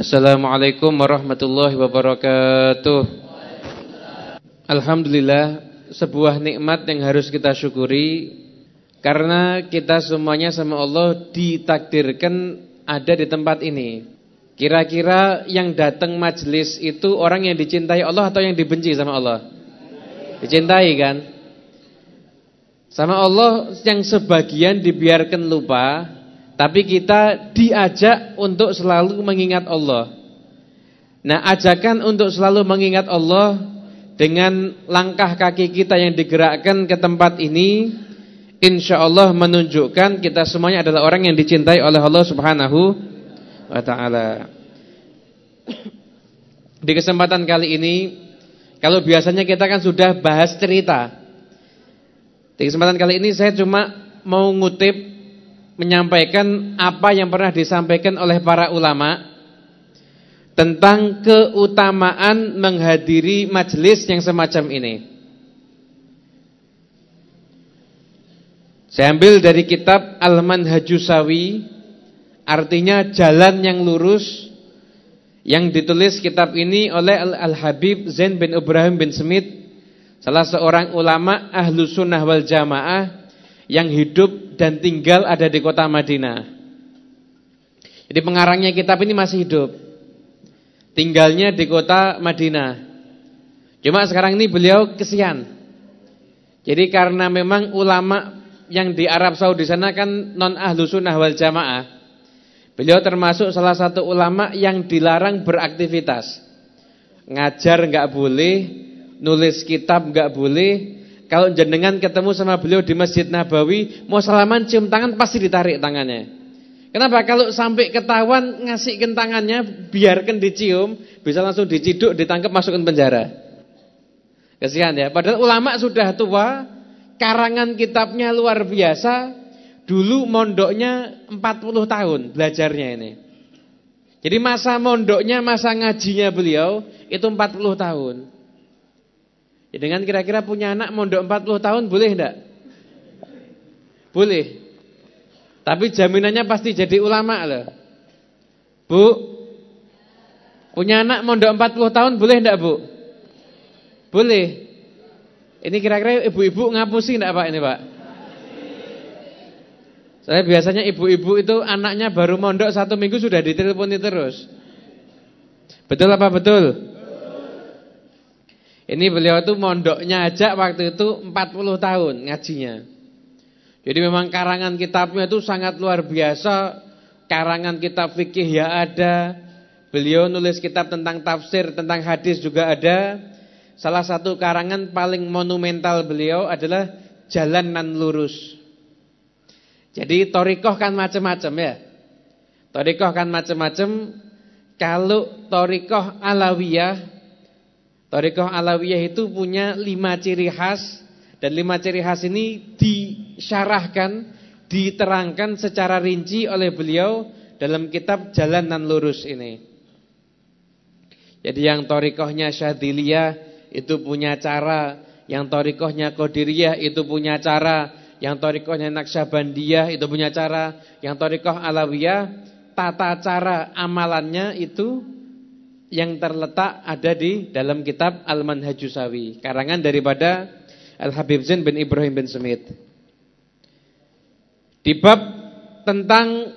Assalamualaikum warahmatullahi wabarakatuh. Alhamdulillah Sebuah nikmat yang harus kita syukuri Karena kita semuanya sama Allah Ditakdirkan ada di tempat ini. Kira-kira yang datang majelis itu Orang yang dicintai Allah atau yang dibenci sama Allah? Dicintai kan? Sama Allah yang sebagian dibiarkan lupa tapi kita diajak untuk selalu mengingat Allah. Nah, ajakan untuk selalu mengingat Allah dengan langkah kaki kita yang digerakkan ke tempat ini, insya Allah menunjukkan kita semuanya adalah orang yang dicintai oleh Allah Subhanahu wa taala. Di kesempatan kali ini, kalau biasanya kita kan sudah bahas cerita. Di kesempatan kali ini saya cuma mau ngutip menyampaikan apa yang pernah disampaikan oleh para ulama tentang keutamaan menghadiri majelis yang semacam ini. Saya ambil dari kitab Al-Manhajusawi artinya jalan yang lurus yang ditulis kitab ini oleh Al-Habib Zain bin Ibrahim bin Smith salah seorang ulama ahlu sunnah wal jamaah yang hidup dan tinggal ada di kota Madinah. Jadi pengarangnya kitab ini masih hidup. Tinggalnya di kota Madinah. Cuma sekarang ini beliau kesian. Jadi karena memang ulama yang di Arab Saudi sana kan non ahlu sunnah wal jamaah. Beliau termasuk salah satu ulama yang dilarang beraktivitas. Ngajar nggak boleh, nulis kitab nggak boleh, kalau jenengan ketemu sama beliau di Masjid Nabawi, mau salaman cium tangan pasti ditarik tangannya. Kenapa? Kalau sampai ketahuan ngasihkan tangannya, biarkan dicium, bisa langsung diciduk, ditangkap, masukkan penjara. Kasihan ya. Padahal ulama sudah tua, karangan kitabnya luar biasa. Dulu mondoknya 40 tahun belajarnya ini. Jadi masa mondoknya, masa ngajinya beliau itu 40 tahun. Ya dengan kira-kira punya anak mondok 40 tahun boleh enggak? Boleh. Tapi jaminannya pasti jadi ulama loh. Bu, punya anak mondok 40 tahun boleh enggak, Bu? Boleh. Ini kira-kira ibu-ibu ngapusi enggak, Pak ini, Pak? Saya biasanya ibu-ibu itu anaknya baru mondok satu minggu sudah diteleponi terus. Betul apa betul? Ini beliau itu mondoknya aja waktu itu 40 tahun ngajinya. Jadi memang karangan kitabnya itu sangat luar biasa. Karangan kitab fikih ya ada. Beliau nulis kitab tentang tafsir, tentang hadis juga ada. Salah satu karangan paling monumental beliau adalah Jalan Nan Lurus. Jadi torikoh kan macam-macam ya. Torikoh kan macam-macam. Kalau torikoh alawiyah Torikoh Alawiyah itu punya lima ciri khas dan lima ciri khas ini disyarahkan, diterangkan secara rinci oleh beliau dalam kitab Jalan Nan Lurus ini. Jadi yang torikohnya Syadiliyah itu punya cara, yang torikohnya Qadiriyah itu punya cara, yang torikohnya Naksabandiyah itu punya cara, yang torikoh Alawiyah tata cara amalannya itu yang terletak ada di dalam kitab Al-Manhajusawi, karangan daripada Al-Habib Zain bin Ibrahim bin Smith. Di bab tentang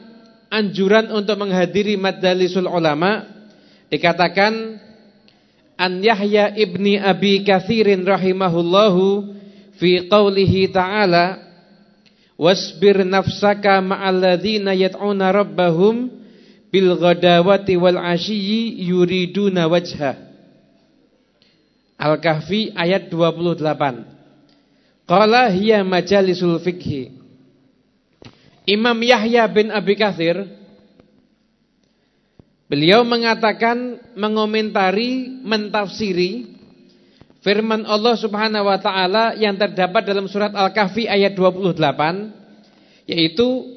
anjuran untuk menghadiri madalisul ulama dikatakan An Yahya ibni Abi Kathirin rahimahullahu fi qawlihi ta'ala wasbir nafsaka ma'alladhina yad'una rabbahum bil ghadawati wal asyiyi yuriduna wajha. Al-Kahfi ayat 28. Qala hiya majalisul fikhi. Imam Yahya bin Abi Katsir beliau mengatakan mengomentari, mentafsiri firman Allah Subhanahu wa taala yang terdapat dalam surat Al-Kahfi ayat 28 yaitu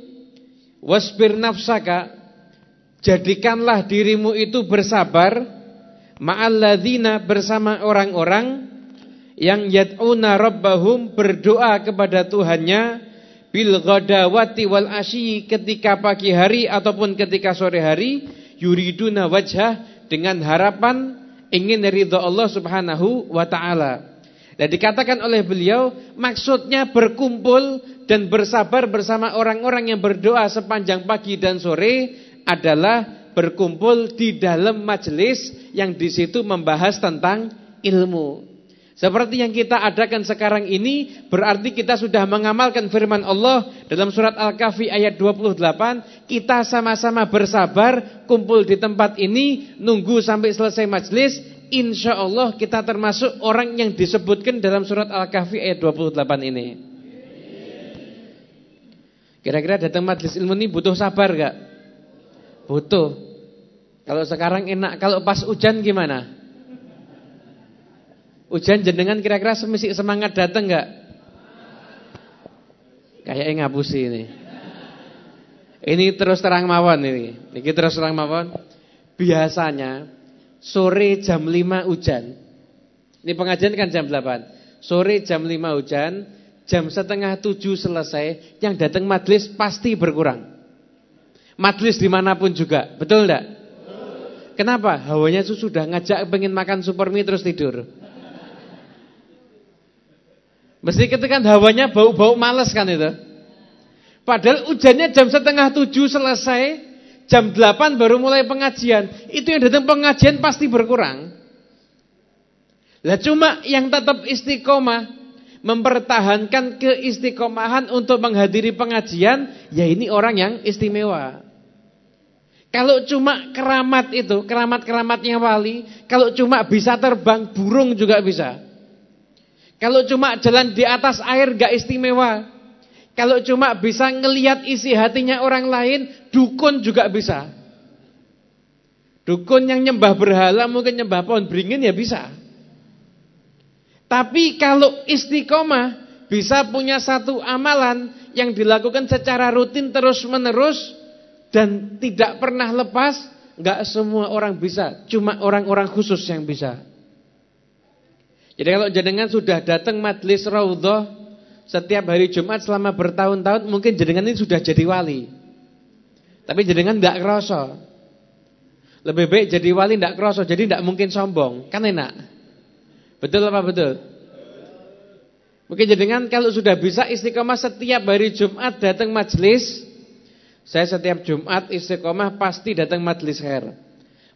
wasbir nafsaka Jadikanlah dirimu itu bersabar ma'alladzina bersama orang-orang yang yad'una rabbahum berdoa kepada Tuhannya bil ghadawati wal asyi ketika pagi hari ataupun ketika sore hari yuriduna wajah dengan harapan ingin ridha Allah Subhanahu wa taala. Dan dikatakan oleh beliau maksudnya berkumpul dan bersabar bersama orang-orang yang berdoa sepanjang pagi dan sore adalah berkumpul di dalam majelis yang di situ membahas tentang ilmu. Seperti yang kita adakan sekarang ini berarti kita sudah mengamalkan firman Allah dalam surat Al-Kahfi ayat 28, kita sama-sama bersabar kumpul di tempat ini nunggu sampai selesai majelis, insya Allah kita termasuk orang yang disebutkan dalam surat Al-Kahfi ayat 28 ini. Kira-kira datang majelis ilmu ini butuh sabar gak? Butuh. Kalau sekarang enak, kalau pas hujan gimana? Ujian jenengan kira-kira semisi semangat datang enggak? Kayaknya ngapusi ini. Ini terus terang mawon ini. Ini terus terang mawon. Biasanya sore jam 5 hujan. Ini pengajian kan jam 8. Sore jam 5 hujan, jam setengah 7 selesai, yang datang majlis pasti berkurang. Majlis di mana pun juga, betul enggak? Kenapa? Hawanya itu sudah ngajak pengen makan super mie terus tidur. Mesti ketika hawanya bau-bau males kan itu. Padahal hujannya jam setengah tujuh selesai, jam delapan baru mulai pengajian. Itu yang datang pengajian pasti berkurang. Lah cuma yang tetap istiqomah, mempertahankan keistiqomahan untuk menghadiri pengajian, ya ini orang yang istimewa. Kalau cuma keramat itu, keramat-keramatnya wali, kalau cuma bisa terbang, burung juga bisa. Kalau cuma jalan di atas air gak istimewa. Kalau cuma bisa ngelihat isi hatinya orang lain, dukun juga bisa. Dukun yang nyembah berhala mungkin nyembah pohon beringin ya bisa. Tapi kalau istiqomah bisa punya satu amalan yang dilakukan secara rutin terus menerus dan tidak pernah lepas, nggak semua orang bisa, cuma orang-orang khusus yang bisa. Jadi kalau jenengan sudah datang majlis raudhah setiap hari Jumat selama bertahun-tahun mungkin jenengan ini sudah jadi wali. Tapi jenengan tidak kerasa. Lebih baik jadi wali tidak kerasa, jadi tidak mungkin sombong. Kan enak. Betul apa betul? Mungkin jenengan kalau sudah bisa istiqomah setiap hari Jumat datang majlis, saya setiap Jumat istiqomah pasti datang majlis hair.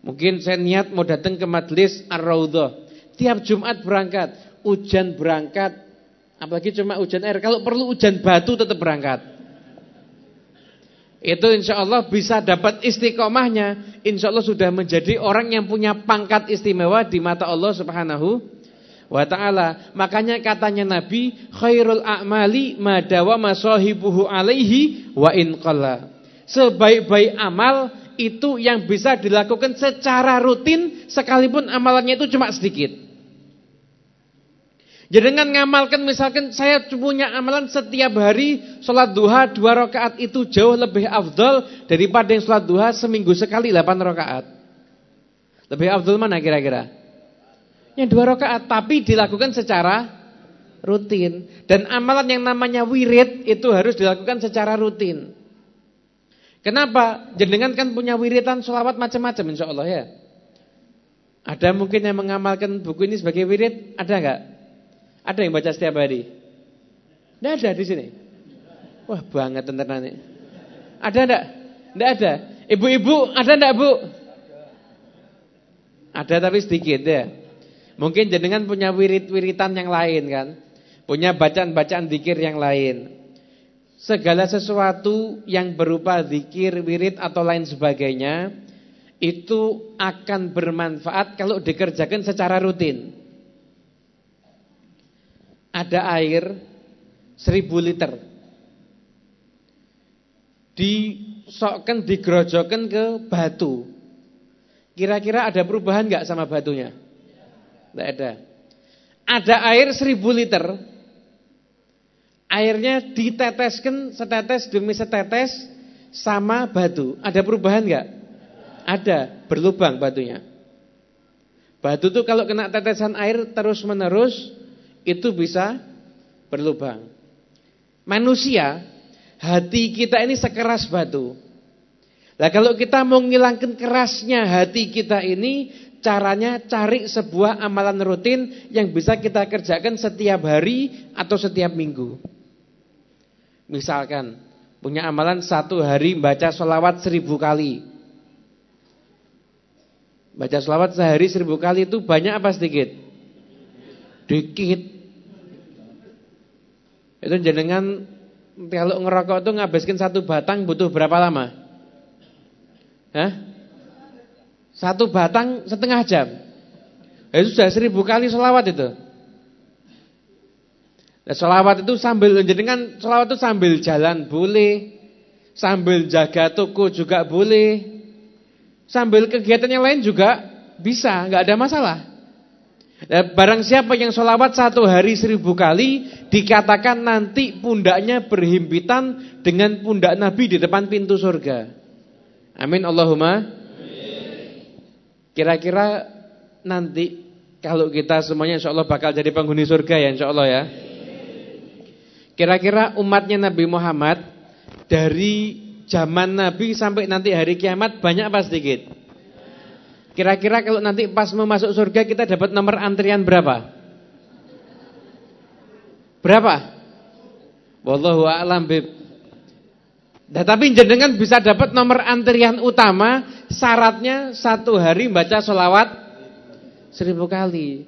Mungkin saya niat mau datang ke majlis Ar-Raudhah. Tiap Jumat berangkat, hujan berangkat, apalagi cuma hujan air. Kalau perlu hujan batu tetap berangkat. Itu insya Allah bisa dapat istiqomahnya. Insya Allah sudah menjadi orang yang punya pangkat istimewa di mata Allah subhanahu wa ta'ala. Makanya katanya Nabi, khairul a'mali madawa masohibuhu alaihi wa in qalla. Sebaik-baik amal itu yang bisa dilakukan secara rutin sekalipun amalannya itu cuma sedikit. Jadi dengan ngamalkan misalkan saya punya amalan setiap hari sholat duha dua rakaat itu jauh lebih afdol daripada yang sholat duha seminggu sekali delapan rakaat. Lebih afdol mana kira-kira? Yang dua rakaat tapi dilakukan secara rutin dan amalan yang namanya wirid itu harus dilakukan secara rutin. Kenapa? Jenengan kan punya wiritan sholawat macam-macam insya Allah ya. Ada mungkin yang mengamalkan buku ini sebagai wirid? Ada enggak? Ada yang baca setiap hari? Tidak ada di sini. Wah banget tentananya. Ada enggak? Tidak ada. Ibu-ibu ada enggak bu? Ada tapi sedikit ya. Mungkin jenengan punya wirid-wiritan yang lain kan. Punya bacaan-bacaan dikir yang lain. Segala sesuatu yang berupa dikir, wirid atau lain sebagainya. Itu akan bermanfaat kalau dikerjakan secara rutin ada air seribu liter. Disokkan, digerojokan ke batu. Kira-kira ada perubahan nggak sama batunya? Tidak ada. Ada air seribu liter. Airnya diteteskan setetes demi setetes sama batu. Ada perubahan nggak? Ada, berlubang batunya. Batu itu kalau kena tetesan air terus menerus itu bisa berlubang. Manusia, hati kita ini sekeras batu. Nah kalau kita mau ngilangkan kerasnya hati kita ini, caranya cari sebuah amalan rutin yang bisa kita kerjakan setiap hari atau setiap minggu. Misalkan, punya amalan satu hari baca sholawat seribu kali. Baca sholawat sehari seribu kali itu banyak apa sedikit? Dikit. Itu jenengan kalau ngerokok itu ngabiskin satu batang butuh berapa lama? Hah? Satu batang setengah jam. Itu sudah seribu kali sholawat itu. Nah, sholawat itu sambil jenengan sholawat itu sambil jalan boleh, sambil jaga toko juga boleh, sambil kegiatan yang lain juga bisa, nggak ada masalah. Nah, barang siapa yang sholawat satu hari seribu kali dikatakan nanti pundaknya berhimpitan dengan pundak Nabi di depan pintu surga. Amin Allahumma. Kira-kira nanti kalau kita semuanya insya Allah bakal jadi penghuni surga ya insya Allah ya. Kira-kira umatnya Nabi Muhammad dari zaman Nabi sampai nanti hari kiamat banyak apa sedikit? Kira-kira kalau nanti pas mau masuk surga kita dapat nomor antrian berapa? Berapa? Wallahu a'lam bib. Nah, tapi jenengan bisa dapat nomor antrian utama syaratnya satu hari baca sholawat seribu kali.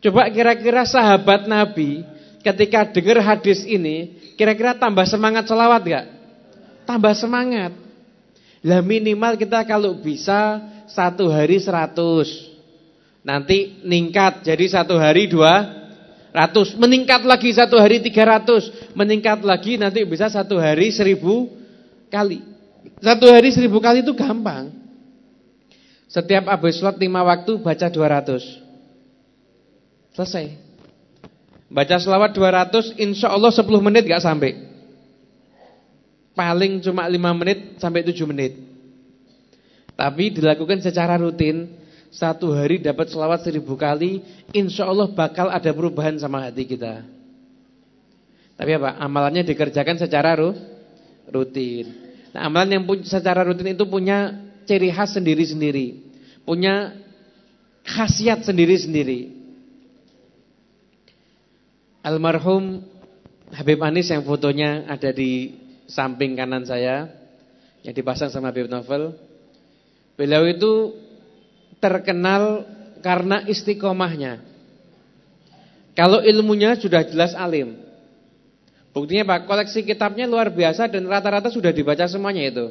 Coba kira-kira sahabat Nabi ketika dengar hadis ini, kira-kira tambah semangat sholawat gak? Tambah semangat. Lah minimal kita kalau bisa satu hari seratus. Nanti ningkat jadi satu hari dua ratus, meningkat lagi satu hari tiga ratus, meningkat lagi nanti bisa satu hari seribu kali. Satu hari seribu kali itu gampang. Setiap habis sholat lima waktu baca dua ratus, Selesai. Baca selawat dua ratus, insya Allah sepuluh menit gak sampai. Paling cuma lima menit sampai tujuh menit. Tapi dilakukan secara rutin satu hari dapat selawat seribu kali, insya Allah bakal ada perubahan sama hati kita. Tapi apa? Amalannya dikerjakan secara rutin. Nah, amalan yang secara rutin itu punya ciri khas sendiri-sendiri. Punya khasiat sendiri-sendiri. Almarhum Habib Anis yang fotonya ada di samping kanan saya. Yang dipasang sama Habib Novel. Beliau itu terkenal karena istiqomahnya. Kalau ilmunya sudah jelas alim. Buktinya Pak, koleksi kitabnya luar biasa dan rata-rata sudah dibaca semuanya itu.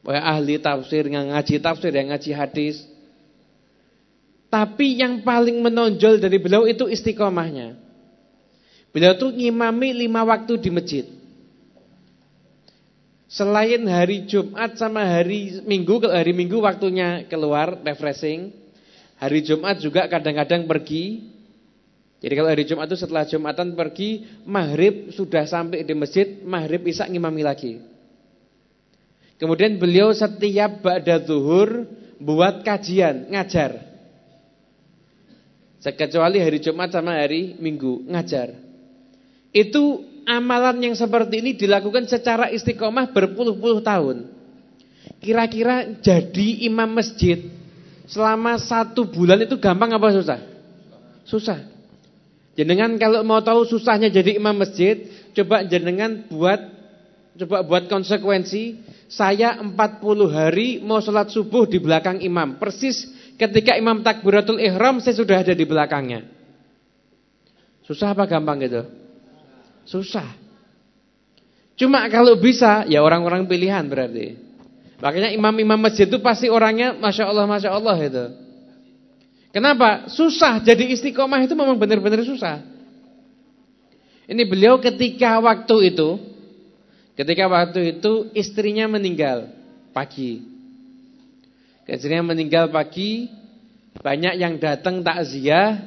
Pokoknya ahli tafsir, yang ngaji tafsir, yang ngaji hadis. Tapi yang paling menonjol dari beliau itu istiqomahnya. Beliau tuh ngimami lima waktu di masjid. Selain hari Jumat sama hari Minggu, kalau hari Minggu waktunya keluar refreshing. Hari Jumat juga kadang-kadang pergi. Jadi kalau hari Jumat itu setelah Jumatan pergi, maghrib sudah sampai di masjid, maghrib isak ngimami lagi. Kemudian beliau setiap ba'da zuhur buat kajian, ngajar. Kecuali hari Jumat sama hari Minggu, ngajar. Itu amalan yang seperti ini dilakukan secara istiqomah berpuluh-puluh tahun. Kira-kira jadi imam masjid selama satu bulan itu gampang apa susah? Susah. Jenengan kalau mau tahu susahnya jadi imam masjid, coba jenengan buat coba buat konsekuensi. Saya 40 hari mau sholat subuh di belakang imam. Persis ketika imam takbiratul ihram saya sudah ada di belakangnya. Susah apa gampang gitu? Susah. Cuma kalau bisa, ya orang-orang pilihan berarti. Makanya imam-imam masjid itu pasti orangnya Masya Allah, Masya Allah itu. Kenapa? Susah, jadi istiqomah itu memang benar-benar susah. Ini beliau ketika waktu itu, ketika waktu itu istrinya meninggal pagi. Istrinya meninggal pagi, banyak yang datang takziah,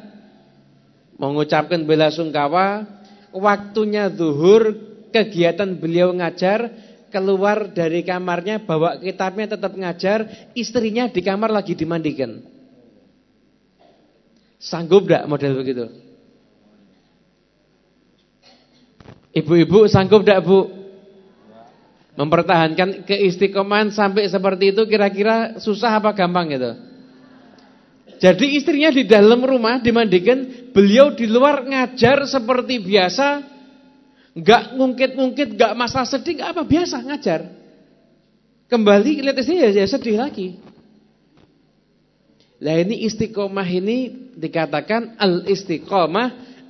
mengucapkan bela sungkawa, waktunya zuhur, kegiatan beliau ngajar, keluar dari kamarnya, bawa kitabnya tetap ngajar, istrinya di kamar lagi dimandikan. Sanggup gak model begitu? Ibu-ibu sanggup gak bu? Mempertahankan keistiqomahan sampai seperti itu kira-kira susah apa gampang gitu? Jadi istrinya di dalam rumah dimandikan, beliau di luar ngajar seperti biasa, nggak ngungkit-ngungkit, nggak masalah sedih, nggak apa biasa ngajar. Kembali lihat istrinya ya, ya sedih lagi. Nah ini istiqomah ini dikatakan al istiqomah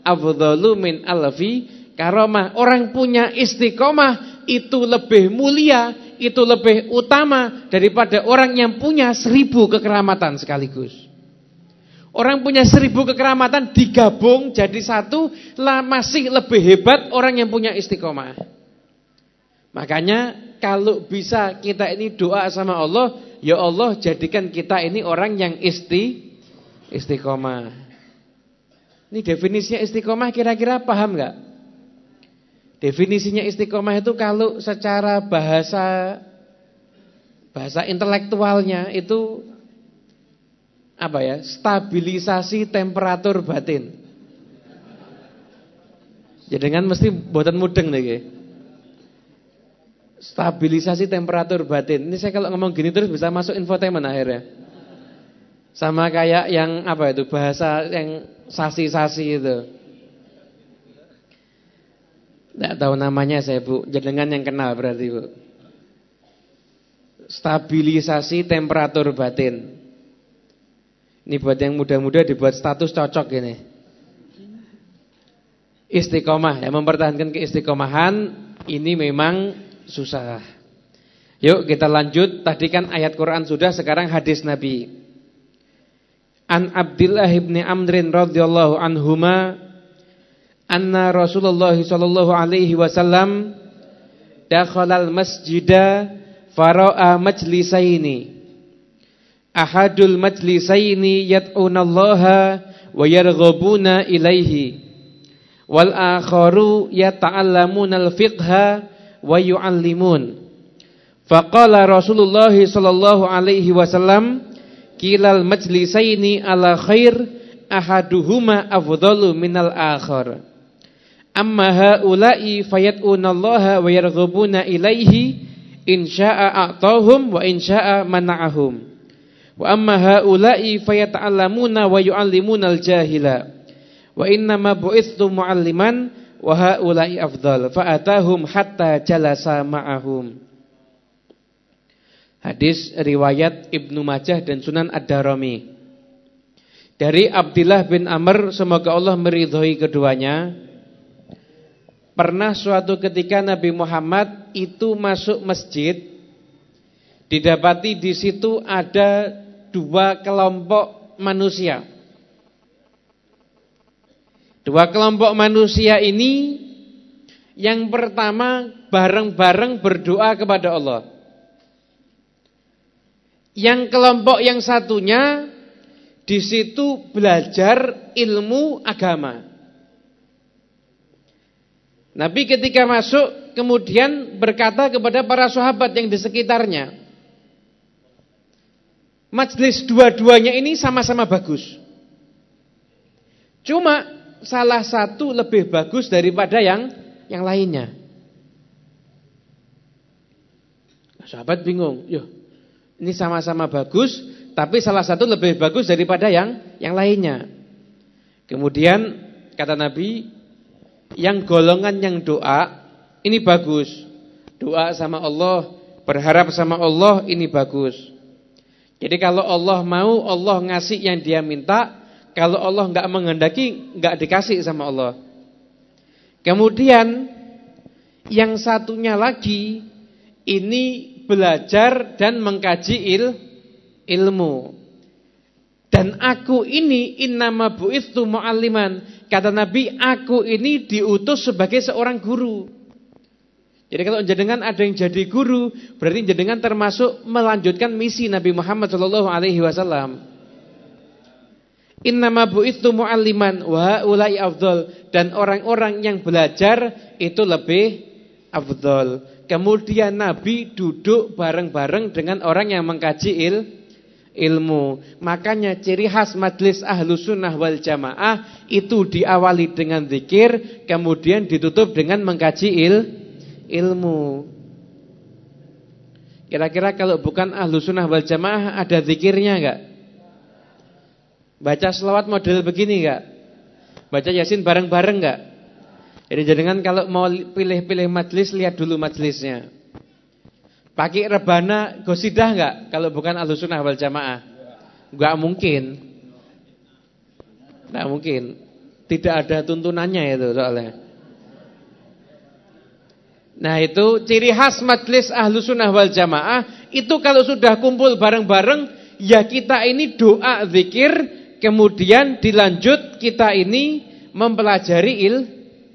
afdalu min alfi karomah. Orang punya istiqomah itu lebih mulia, itu lebih utama daripada orang yang punya seribu kekeramatan sekaligus. Orang punya seribu kekeramatan digabung jadi satu lah masih lebih hebat orang yang punya istiqomah. Makanya kalau bisa kita ini doa sama Allah, ya Allah jadikan kita ini orang yang isti istiqomah. Ini definisinya istiqomah kira-kira paham nggak? Definisinya istiqomah itu kalau secara bahasa bahasa intelektualnya itu apa ya? Stabilisasi temperatur batin. Ya dengan mesti buatan mudeng nih. Stabilisasi temperatur batin. Ini saya kalau ngomong gini terus bisa masuk infotainment akhirnya. Sama kayak yang apa itu bahasa yang sasi-sasi itu. Tidak tahu namanya saya Bu, jenengan yang kenal berarti Bu. Stabilisasi temperatur batin. Ini buat yang muda-muda dibuat status cocok ini. Istiqomah, ya mempertahankan keistiqomahan ini memang susah. Yuk kita lanjut, tadi kan ayat Quran sudah, sekarang hadis Nabi. An Abdullah ibn Amrin radhiyallahu anhuma anna Rasulullah sallallahu alaihi wasallam dakhala al-masjida fara'a majlisaini ahadul majlisaini yad'unallaha wa yarghabuna ilaihi. Wal akharu yata'allamuna al-fiqha wa yu'allimun. Faqala Rasulullah sallallahu alaihi wasallam kilal majlisaini ala khair ahaduhuma afdalu minal akhar. Amma haula'i fayat'unallaha wa yarghubuna ilaihi in syaa'a a'tahum wa in syaa'a mana'ahum. Wa amma haula'i fayata'allamuna wa yu'allimuna al-jahila. Wa inna ma bu'ithtu mu'alliman wa haula'i afdal. Fa'atahum hatta jalasa ma'ahum. Hadis riwayat Ibnu Majah dan Sunan Ad-Darimi. Dari Abdullah bin Amr semoga Allah meridhoi keduanya Pernah suatu ketika Nabi Muhammad itu masuk masjid Didapati di situ ada dua kelompok manusia Dua kelompok manusia ini Yang pertama bareng-bareng berdoa kepada Allah Yang kelompok yang satunya di situ belajar ilmu agama Nabi ketika masuk kemudian berkata kepada para sahabat yang di sekitarnya. Majlis dua-duanya ini sama-sama bagus. Cuma salah satu lebih bagus daripada yang yang lainnya. Sahabat bingung, Yo, ini sama-sama bagus, tapi salah satu lebih bagus daripada yang yang lainnya. Kemudian kata Nabi, yang golongan yang doa ini bagus. Doa sama Allah, berharap sama Allah ini bagus. Jadi kalau Allah mau, Allah ngasih yang dia minta. Kalau Allah nggak menghendaki, nggak dikasih sama Allah. Kemudian yang satunya lagi ini belajar dan mengkaji il, ilmu. Dan aku ini innama bu'istu mu'alliman. Kata Nabi, aku ini diutus sebagai seorang guru. Jadi kalau jenengan ada yang jadi guru, berarti jenengan termasuk melanjutkan misi Nabi Muhammad sallallahu alaihi wasallam. Innama bu'istu mu'alliman wa ulai afdol dan orang-orang yang belajar itu lebih afdol. Kemudian Nabi duduk bareng-bareng dengan orang yang mengkaji il, ilmu. Makanya ciri khas majlis ahlu sunnah wal jamaah itu diawali dengan zikir, kemudian ditutup dengan mengkaji il, ilmu. Kira-kira kalau bukan ahlu sunnah wal jamaah ada zikirnya enggak? Baca selawat model begini enggak? Baca yasin bareng-bareng enggak? Jadi jangan kalau mau pilih-pilih majlis lihat dulu majlisnya. Pakai rebana gosidah enggak kalau bukan ahlu sunnah wal jamaah? Enggak mungkin. Enggak mungkin. Tidak ada tuntunannya itu soalnya. Nah itu ciri khas majelis ahlu sunnah wal jamaah Itu kalau sudah kumpul bareng-bareng Ya kita ini doa zikir Kemudian dilanjut kita ini mempelajari il,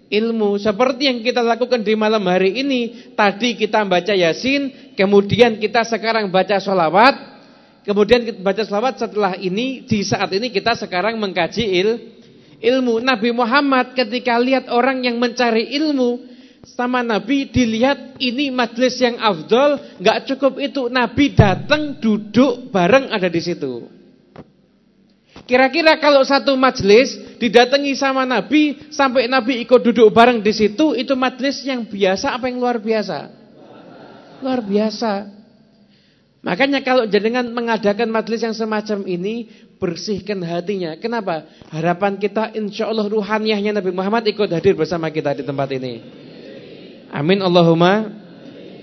ilmu. Seperti yang kita lakukan di malam hari ini Tadi kita baca yasin Kemudian kita sekarang baca sholawat Kemudian kita baca sholawat setelah ini Di saat ini kita sekarang mengkaji il, ilmu. Nabi Muhammad ketika lihat orang yang mencari ilmu sama Nabi dilihat ini majelis yang afdol, nggak cukup itu Nabi datang duduk bareng ada di situ. Kira-kira kalau satu majelis didatangi sama Nabi sampai Nabi ikut duduk bareng di situ, itu majelis yang biasa apa yang luar biasa? Luar biasa. Makanya kalau jenengan mengadakan majelis yang semacam ini, bersihkan hatinya. Kenapa? Harapan kita insya Allah ruhaniyahnya Nabi Muhammad ikut hadir bersama kita di tempat ini. Amin Allahumma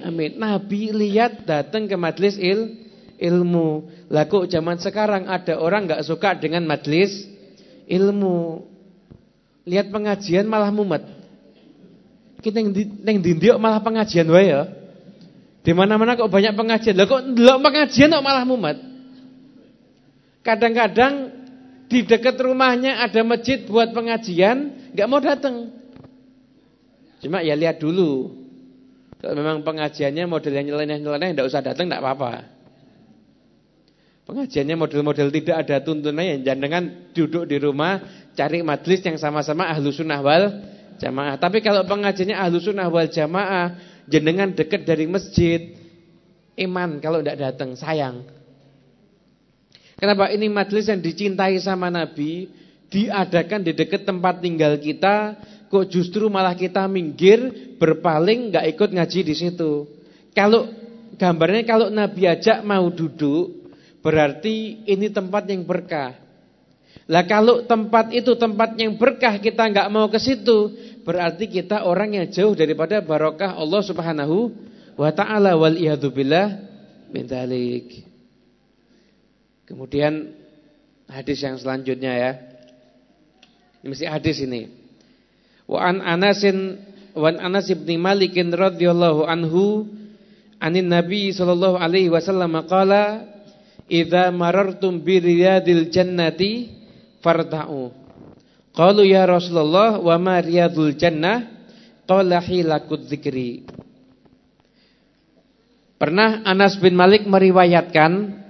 Amin. Nabi lihat datang ke majlis il, ilmu. Laku zaman sekarang ada orang nggak suka dengan majlis ilmu. Lihat pengajian malah mumet. Kita yang dindiok malah pengajian wae ya. Di mana-mana kok banyak pengajian. Lah kok ndelok pengajian kok malah mumet. Kadang-kadang di dekat rumahnya ada masjid buat pengajian, nggak mau datang. Cuma ya lihat dulu. Kalau memang pengajiannya modelnya nyeleneh-nyeleneh tidak usah datang tidak apa-apa. Pengajiannya model-model tidak ada tuntunannya jangan duduk di rumah cari majlis yang sama-sama ahlu sunnah wal jamaah. Tapi kalau pengajiannya ahlu sunnah wal jamaah jenengan dekat dari masjid iman kalau tidak datang sayang. Kenapa ini majlis yang dicintai sama Nabi diadakan di dekat tempat tinggal kita Kok justru malah kita minggir, berpaling, nggak ikut ngaji di situ. Kalau gambarnya kalau Nabi ajak mau duduk, berarti ini tempat yang berkah. Lah kalau tempat itu tempat yang berkah kita nggak mau ke situ, berarti kita orang yang jauh daripada barokah Allah Subhanahu wa taala wal billah min Kemudian hadis yang selanjutnya ya. Ini mesti hadis ini. Wa an Anasin wa an Anas bin Malik radhiyallahu anhu anin Nabi sallallahu alaihi wasallam qala idza marartum bi riyadil jannati farta'u qalu ya Rasulullah wa ma riyadul jannah? Qala hilakut dzikri Pernah Anas bin Malik meriwayatkan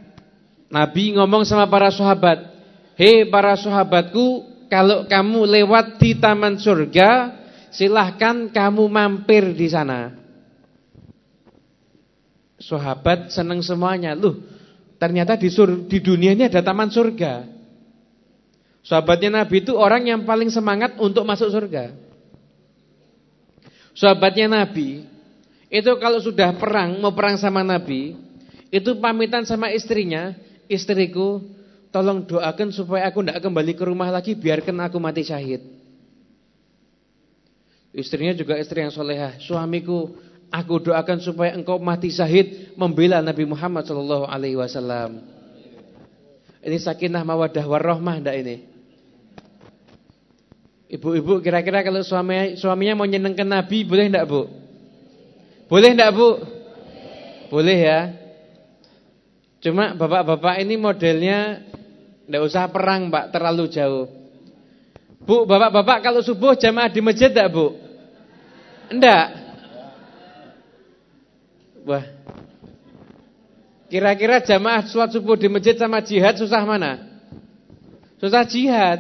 Nabi ngomong sama para sahabat, "Hei para sahabatku, kalau kamu lewat di taman surga, silahkan kamu mampir di sana. Sahabat senang semuanya. Loh, ternyata di, sur, di dunia ini ada taman surga. Sahabatnya Nabi itu orang yang paling semangat untuk masuk surga. Sahabatnya Nabi itu kalau sudah perang, mau perang sama Nabi, itu pamitan sama istrinya, istriku Tolong doakan supaya aku tidak kembali ke rumah lagi Biarkan aku mati syahid. Istrinya juga istri yang solehah. Suamiku Aku doakan supaya engkau mati syahid Membela Nabi Muhammad Sallallahu Alaihi Wasallam. Ini sakinah mawadah warrohmah enggak ini? Ibu-ibu kira-kira kalau suami, suaminya mau nyenengkan Nabi Boleh enggak bu? Boleh enggak bu? Boleh ya. Cuma bapak-bapak ini modelnya tidak usah perang Pak, terlalu jauh. Bu, bapak-bapak kalau subuh jamaah di masjid tidak Bu? Enggak. Wah. Kira-kira jamaah sholat subuh di masjid sama jihad susah mana? Susah jihad.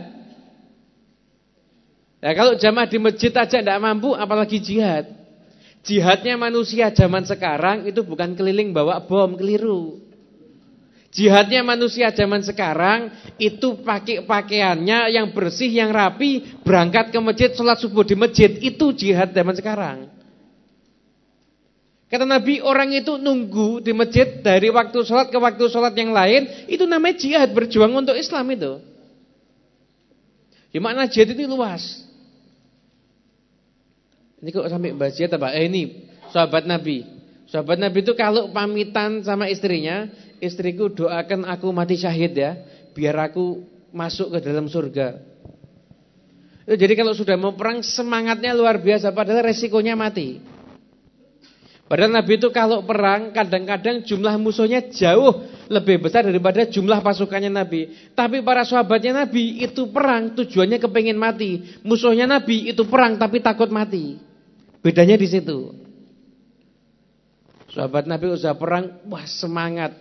Ya kalau jamaah di masjid aja tidak mampu apalagi jihad. Jihadnya manusia zaman sekarang itu bukan keliling bawa bom, keliru. Jihadnya manusia zaman sekarang itu pakai pakaiannya yang bersih, yang rapi, berangkat ke masjid, sholat subuh di masjid. Itu jihad zaman sekarang. Kata Nabi orang itu nunggu di masjid dari waktu sholat ke waktu sholat yang lain. Itu namanya jihad berjuang untuk Islam itu. Ya makna jihad itu luas. Ini kok sampai bahas jihad apa? Eh ini sahabat Nabi. Sahabat Nabi itu kalau pamitan sama istrinya. Istriku doakan aku mati syahid ya. Biar aku masuk ke dalam surga. Jadi kalau sudah mau perang semangatnya luar biasa. Padahal resikonya mati. Padahal Nabi itu kalau perang kadang-kadang jumlah musuhnya jauh lebih besar daripada jumlah pasukannya Nabi. Tapi para sahabatnya Nabi itu perang tujuannya kepingin mati. Musuhnya Nabi itu perang tapi takut mati. Bedanya di situ. Sahabat Nabi usaha perang, wah semangat.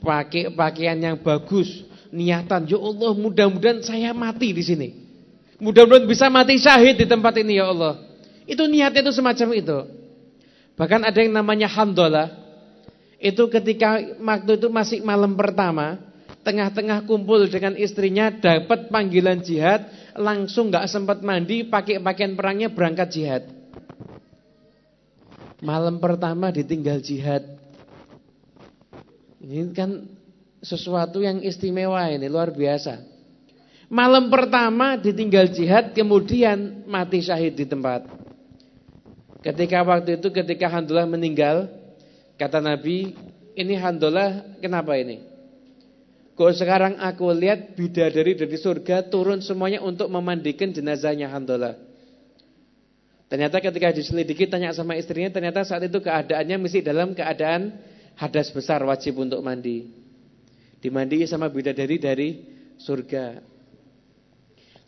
Pakai pakaian yang bagus, niatan, ya Allah mudah-mudahan saya mati di sini. Mudah-mudahan bisa mati syahid di tempat ini ya Allah. Itu niatnya itu semacam itu. Bahkan ada yang namanya Hamdalah. Itu ketika waktu itu masih malam pertama, tengah-tengah kumpul dengan istrinya dapat panggilan jihad, langsung nggak sempat mandi, pakai pakaian perangnya berangkat jihad. Malam pertama ditinggal jihad. Ini kan sesuatu yang istimewa ini, luar biasa. Malam pertama ditinggal jihad, kemudian mati syahid di tempat. Ketika waktu itu ketika Handullah meninggal, kata Nabi, ini Handullah kenapa ini? Kok sekarang aku lihat bidadari dari surga turun semuanya untuk memandikan jenazahnya Handullah. Ternyata ketika diselidiki tanya sama istrinya, ternyata saat itu keadaannya mesti dalam keadaan hadas besar wajib untuk mandi. Dimandi sama bidadari dari surga.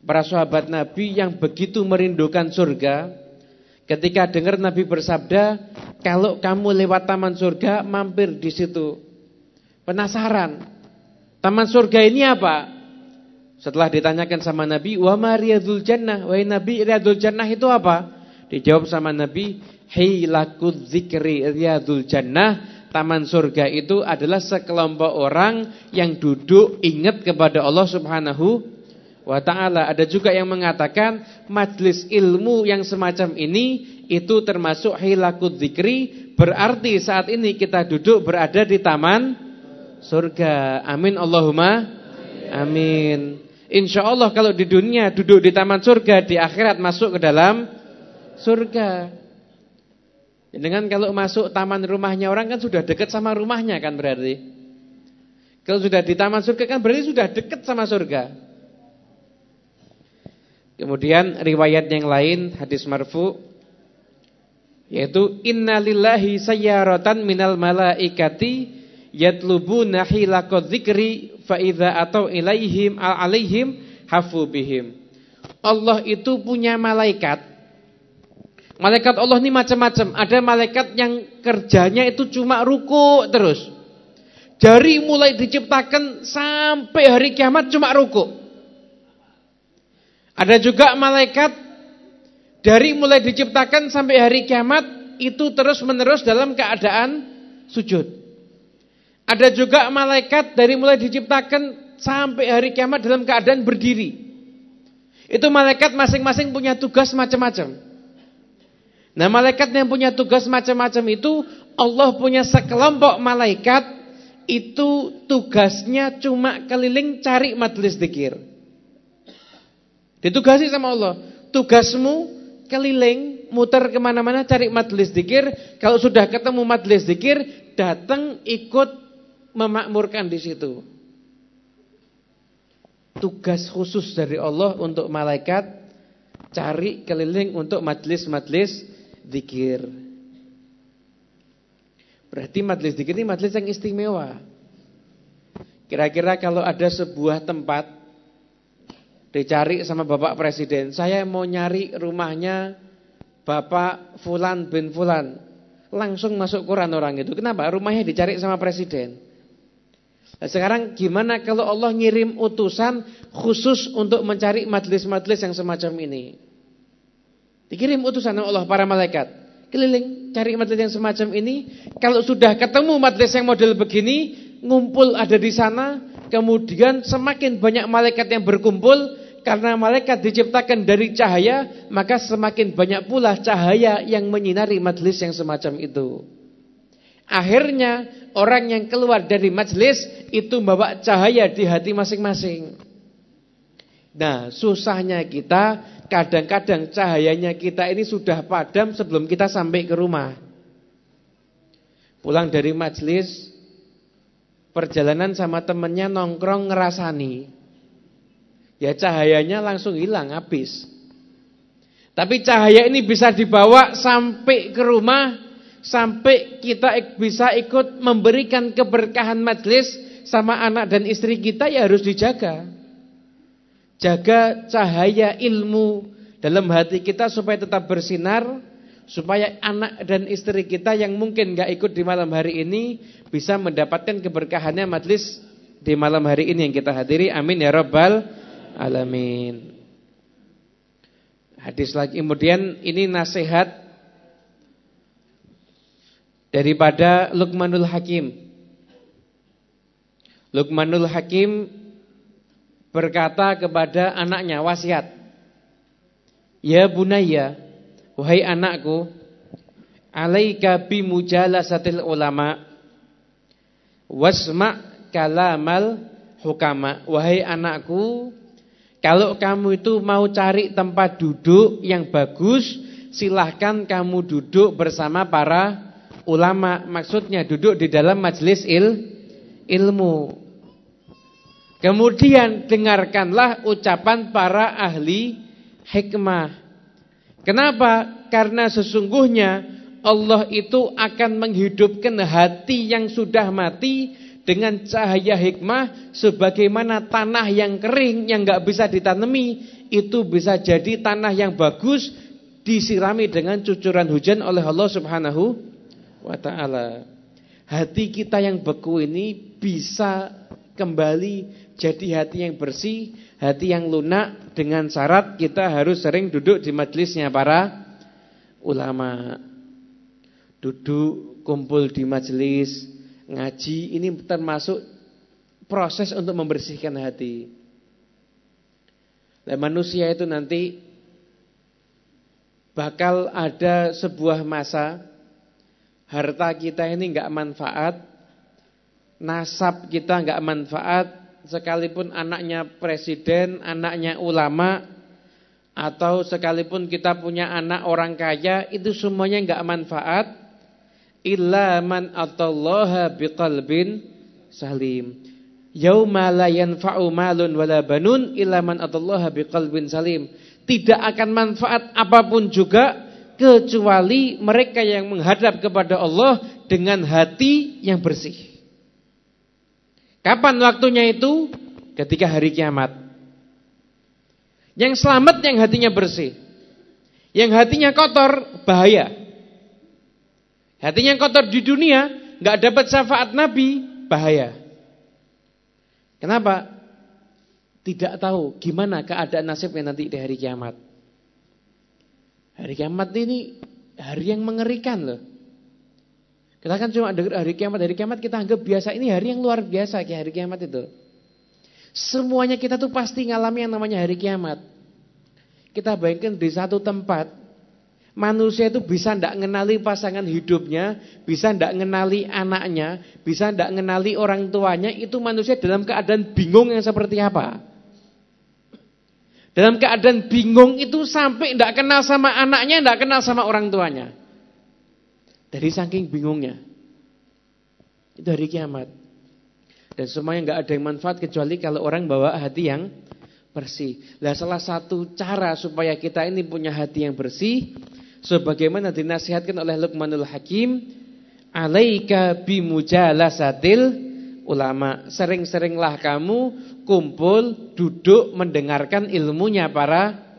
Para sahabat Nabi yang begitu merindukan surga, Ketika dengar Nabi bersabda, kalau kamu lewat taman surga, mampir di situ. Penasaran. Taman surga ini apa? Setelah ditanyakan sama Nabi, "Wa ma riyadul jannah?" Wahai Nabi, riyadul jannah itu apa? Dijawab sama Nabi, "Hilakuz zikri riyadul jannah." Taman surga itu adalah sekelompok orang yang duduk ingat kepada Allah Subhanahu wa taala. Ada juga yang mengatakan majlis ilmu yang semacam ini itu termasuk hilakut zikri, berarti saat ini kita duduk berada di taman surga. Amin Allahumma amin. Insya Allah kalau di dunia duduk di taman surga, di akhirat masuk ke dalam surga. Dengan kalau masuk taman rumahnya orang kan sudah dekat sama rumahnya kan berarti. Kalau sudah di taman surga kan berarti sudah dekat sama surga. Kemudian riwayat yang lain hadis marfu yaitu innalillahi sayyaratan minal malaikati yatlubuna hilaqadz dzikri fa idza atau ilaihim alaihim hafu bihim. Allah itu punya malaikat. Malaikat Allah ini macam-macam. Ada malaikat yang kerjanya itu cuma ruku terus. Dari mulai diciptakan sampai hari kiamat cuma ruku. Ada juga malaikat dari mulai diciptakan sampai hari kiamat itu terus-menerus dalam keadaan sujud. Ada juga malaikat dari mulai diciptakan sampai hari kiamat dalam keadaan berdiri. Itu malaikat masing-masing punya tugas macam-macam. Nah, malaikat yang punya tugas macam-macam itu Allah punya sekelompok malaikat itu tugasnya cuma keliling cari majelis zikir. Ditugasi sama Allah. Tugasmu keliling, muter ke mana-mana cari majelis zikir. Kalau sudah ketemu majelis zikir, datang ikut memakmurkan di situ. Tugas khusus dari Allah untuk malaikat cari keliling untuk majelis-majelis zikir. Berarti majelis zikir ini majelis yang istimewa. Kira-kira kalau ada sebuah tempat Dicari sama Bapak Presiden. Saya mau nyari rumahnya Bapak Fulan bin Fulan. Langsung masuk Quran orang itu. Kenapa? Rumahnya dicari sama Presiden. Nah, sekarang gimana kalau Allah ngirim utusan khusus untuk mencari majelis-majelis yang semacam ini? Dikirim utusan Allah para malaikat. Keliling cari majelis yang semacam ini. Kalau sudah ketemu majelis yang model begini, ngumpul ada di sana. Kemudian semakin banyak malaikat yang berkumpul, karena malaikat diciptakan dari cahaya, maka semakin banyak pula cahaya yang menyinari majlis yang semacam itu. Akhirnya orang yang keluar dari majlis itu membawa cahaya di hati masing-masing. Nah, susahnya kita kadang-kadang cahayanya kita ini sudah padam sebelum kita sampai ke rumah. Pulang dari majlis, perjalanan sama temennya nongkrong ngerasani. Ya cahayanya langsung hilang, habis. Tapi cahaya ini bisa dibawa sampai ke rumah, sampai kita bisa ikut memberikan keberkahan majlis sama anak dan istri kita ya harus dijaga. Jaga cahaya ilmu dalam hati kita supaya tetap bersinar, supaya anak dan istri kita yang mungkin gak ikut di malam hari ini bisa mendapatkan keberkahannya majlis di malam hari ini yang kita hadiri. Amin ya rabbal alamin. Hadis lagi kemudian ini nasihat daripada Luqmanul Hakim. Luqmanul Hakim berkata kepada anaknya wasiat. Ya bunayya, wahai anakku, alaika bi mujalasatil ulama wasma kalamal hukama. Wahai anakku, kalau kamu itu mau cari tempat duduk yang bagus, silahkan kamu duduk bersama para ulama. Maksudnya duduk di dalam majelis il, ilmu. Kemudian dengarkanlah ucapan para ahli hikmah. Kenapa? Karena sesungguhnya Allah itu akan menghidupkan hati yang sudah mati dengan cahaya hikmah sebagaimana tanah yang kering yang nggak bisa ditanami itu bisa jadi tanah yang bagus disirami dengan cucuran hujan oleh Allah Subhanahu wa taala. Hati kita yang beku ini bisa kembali jadi hati yang bersih, hati yang lunak dengan syarat kita harus sering duduk di majelisnya para ulama. Duduk, kumpul di majelis, ngaji ini termasuk proses untuk membersihkan hati. Nah, manusia itu nanti bakal ada sebuah masa harta kita ini enggak manfaat, nasab kita enggak manfaat, sekalipun anaknya presiden, anaknya ulama, atau sekalipun kita punya anak orang kaya, itu semuanya enggak manfaat. Illa man atallaha biqalbin salim. Yauma la yanfa'u malun wala banun illa man salim. Tidak akan manfaat apa pun juga kecuali mereka yang menghadap kepada Allah dengan hati yang bersih. Kapan waktunya itu? Ketika hari kiamat. Yang selamat yang hatinya bersih. Yang hatinya kotor bahaya. Hatinya kotor di dunia nggak dapat syafaat Nabi bahaya. Kenapa? Tidak tahu gimana keadaan nasibnya nanti di hari kiamat. Hari kiamat ini hari yang mengerikan loh. Kita kan cuma dengar hari kiamat, hari kiamat kita anggap biasa. Ini hari yang luar biasa kayak hari kiamat itu. Semuanya kita tuh pasti ngalami yang namanya hari kiamat. Kita bayangkan di satu tempat, manusia itu bisa ndak mengenali pasangan hidupnya, bisa ndak mengenali anaknya, bisa ndak mengenali orang tuanya, itu manusia dalam keadaan bingung yang seperti apa? Dalam keadaan bingung itu sampai ndak kenal sama anaknya, ndak kenal sama orang tuanya. Dari saking bingungnya. Itu hari kiamat. Dan semuanya nggak ada yang manfaat kecuali kalau orang bawa hati yang bersih. Nah, salah satu cara supaya kita ini punya hati yang bersih sebagaimana dinasihatkan oleh Luqmanul Hakim, alaika bimujalasatil ulama. Sering-seringlah kamu kumpul, duduk mendengarkan ilmunya para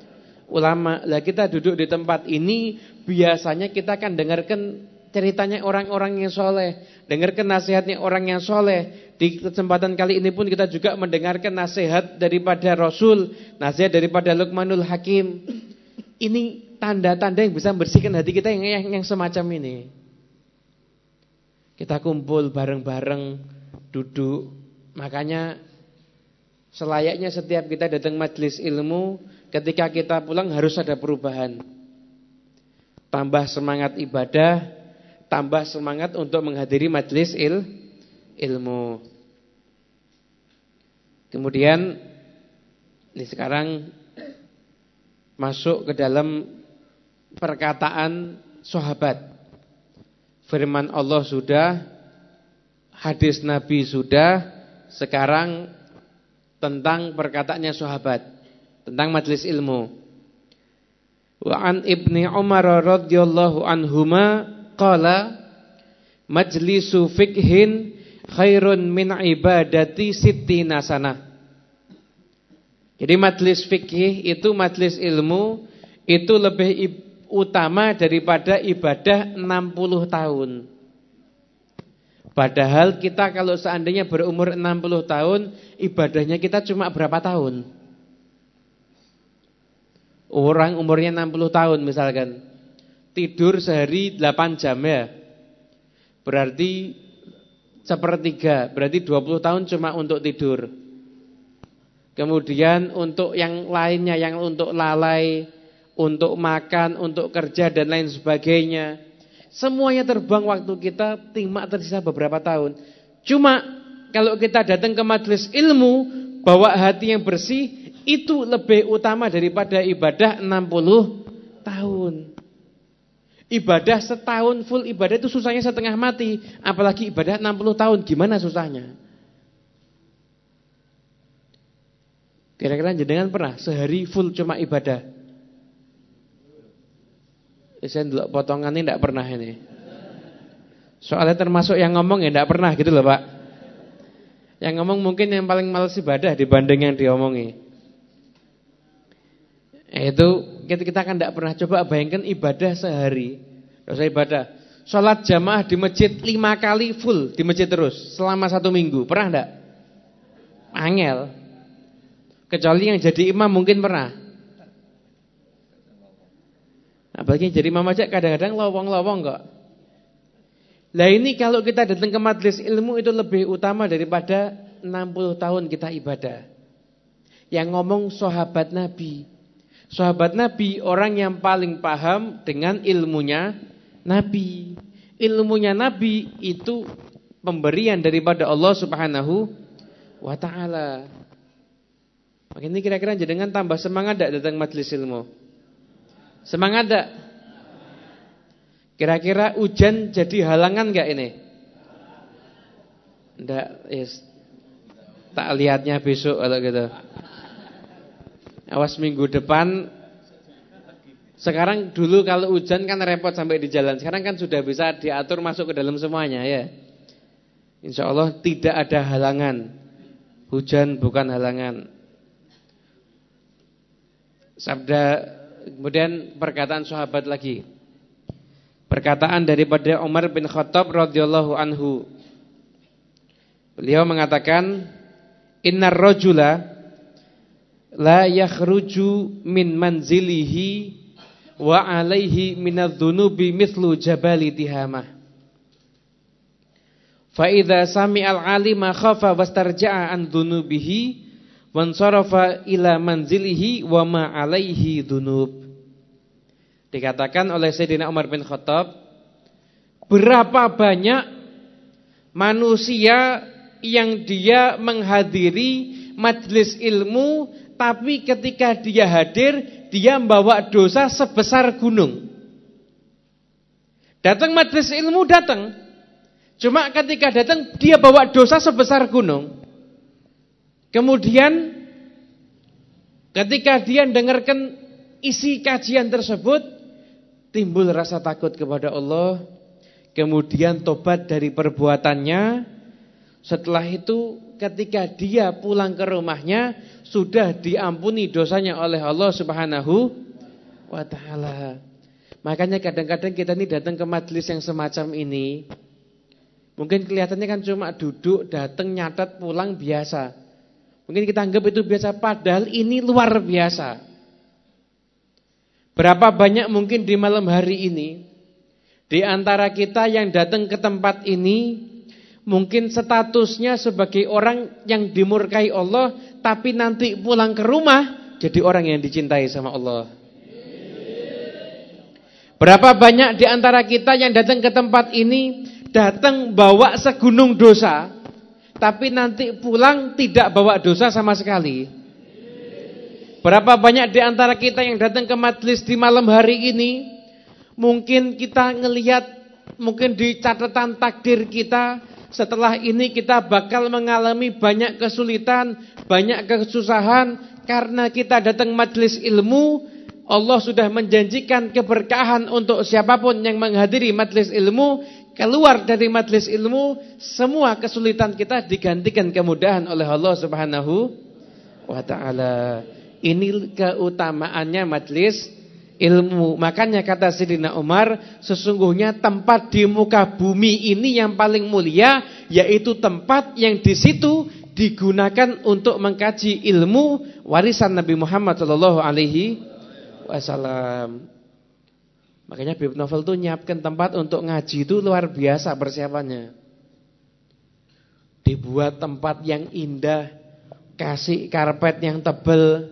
ulama. Lah kita duduk di tempat ini biasanya kita akan dengarkan ceritanya orang-orang yang soleh, dengarkan nasihatnya orang yang soleh. Di kesempatan kali ini pun kita juga mendengarkan nasihat daripada Rasul, nasihat daripada Luqmanul Hakim. Ini tanda-tanda yang bisa membersihkan hati kita yang, yang, yang semacam ini. Kita kumpul bareng-bareng, duduk. Makanya Selayaknya setiap kita datang majelis ilmu, ketika kita pulang harus ada perubahan. Tambah semangat ibadah, tambah semangat untuk menghadiri majelis il, ilmu. Kemudian ini sekarang masuk ke dalam perkataan sahabat. Firman Allah sudah, hadis Nabi sudah, sekarang tentang perkataannya sahabat tentang majelis ilmu. Wa an Ibni Umar radhiyallahu anhuma qala majlisu fikhin khairun min ibadati sittina sanah. Jadi majelis fikih itu majelis ilmu itu lebih utama daripada ibadah 60 tahun. Padahal kita kalau seandainya berumur 60 tahun, ibadahnya kita cuma berapa tahun? Orang umurnya 60 tahun misalkan. Tidur sehari 8 jam ya. Berarti sepertiga, berarti 20 tahun cuma untuk tidur. Kemudian untuk yang lainnya, yang untuk lalai, untuk makan, untuk kerja dan lain sebagainya Semuanya terbang waktu kita timak tersisa beberapa tahun. Cuma kalau kita datang ke majelis ilmu, bawa hati yang bersih, itu lebih utama daripada ibadah 60 tahun. Ibadah setahun full ibadah itu susahnya setengah mati, apalagi ibadah 60 tahun, gimana susahnya? Kira-kira jenengan pernah sehari full cuma ibadah? Saya dulu potongan ini tidak pernah ini. Soalnya termasuk yang ngomong ya tidak pernah gitu loh Pak. Yang ngomong mungkin yang paling males ibadah dibanding yang diomongi. Itu kita kan tidak pernah coba bayangkan ibadah sehari. Dosa ibadah. Sholat jamaah di masjid lima kali full di masjid terus selama satu minggu. Pernah tidak? Angel. Kecuali yang jadi imam mungkin pernah. Apalagi jadi mama aja kadang-kadang lowong-lowong kok. Lah ini kalau kita datang ke majelis ilmu itu lebih utama daripada 60 tahun kita ibadah. Yang ngomong sahabat Nabi. Sahabat Nabi orang yang paling paham dengan ilmunya Nabi. Ilmunya Nabi itu pemberian daripada Allah Subhanahu wa taala. Makanya kira-kira jenengan tambah semangat tidak datang majelis ilmu? Semangat tak? Kira-kira hujan jadi halangan enggak ini? Enggak, yes. Tak lihatnya besok kalau gitu. Awas minggu depan sekarang dulu kalau hujan kan repot sampai di jalan. Sekarang kan sudah bisa diatur masuk ke dalam semuanya ya. Insya Allah tidak ada halangan. Hujan bukan halangan. Sabda Kemudian perkataan sahabat lagi. Perkataan daripada Umar bin Khattab radhiyallahu anhu. Beliau mengatakan, "Innar rajula la yakhruju min manzilihi wa alaihi minadh-dhunubi mithlu jabali tihamah." Fa idza sami'al 'alima khafa wastarja'a an dhunubihi wansarafa ila manzilihi wa ma alaihi dunub. Dikatakan oleh Sayyidina Umar bin Khattab, berapa banyak manusia yang dia menghadiri majlis ilmu tapi ketika dia hadir dia membawa dosa sebesar gunung. Datang majlis ilmu datang. Cuma ketika datang dia bawa dosa sebesar gunung. Kemudian ketika dia dengarkan isi kajian tersebut timbul rasa takut kepada Allah, kemudian tobat dari perbuatannya. Setelah itu ketika dia pulang ke rumahnya sudah diampuni dosanya oleh Allah Subhanahu wa taala. Makanya kadang-kadang kita ini datang ke majelis yang semacam ini Mungkin kelihatannya kan cuma duduk, datang, nyatat, pulang biasa Mungkin kita anggap itu biasa, padahal ini luar biasa. Berapa banyak mungkin di malam hari ini di antara kita yang datang ke tempat ini Mungkin statusnya sebagai orang yang dimurkai Allah Tapi nanti pulang ke rumah Jadi orang yang dicintai sama Allah. Berapa banyak di antara kita yang datang ke tempat ini Datang bawa segunung dosa Tapi nanti pulang tidak bawa dosa sama sekali. Berapa banyak di antara kita yang datang ke majlis di malam hari ini Mungkin kita ngelihat Mungkin di catatan takdir kita setelah ini kita bakal mengalami banyak kesulitan, banyak kesusahan karena kita datang majelis ilmu. Allah sudah menjanjikan keberkahan untuk siapa pun yang menghadiri majelis ilmu. Keluar dari majelis ilmu, semua kesulitan kita digantikan kemudahan oleh Allah Subhanahu wa taala. Ini keutamaannya majelis ilmu. Makanya kata Sidina Umar, sesungguhnya tempat di muka bumi ini yang paling mulia yaitu tempat yang di situ digunakan untuk mengkaji ilmu warisan Nabi Muhammad sallallahu alaihi wasallam. Makanya Bib Novel tuh nyiapkan tempat untuk ngaji itu luar biasa persiapannya. Dibuat tempat yang indah, kasih karpet yang tebal.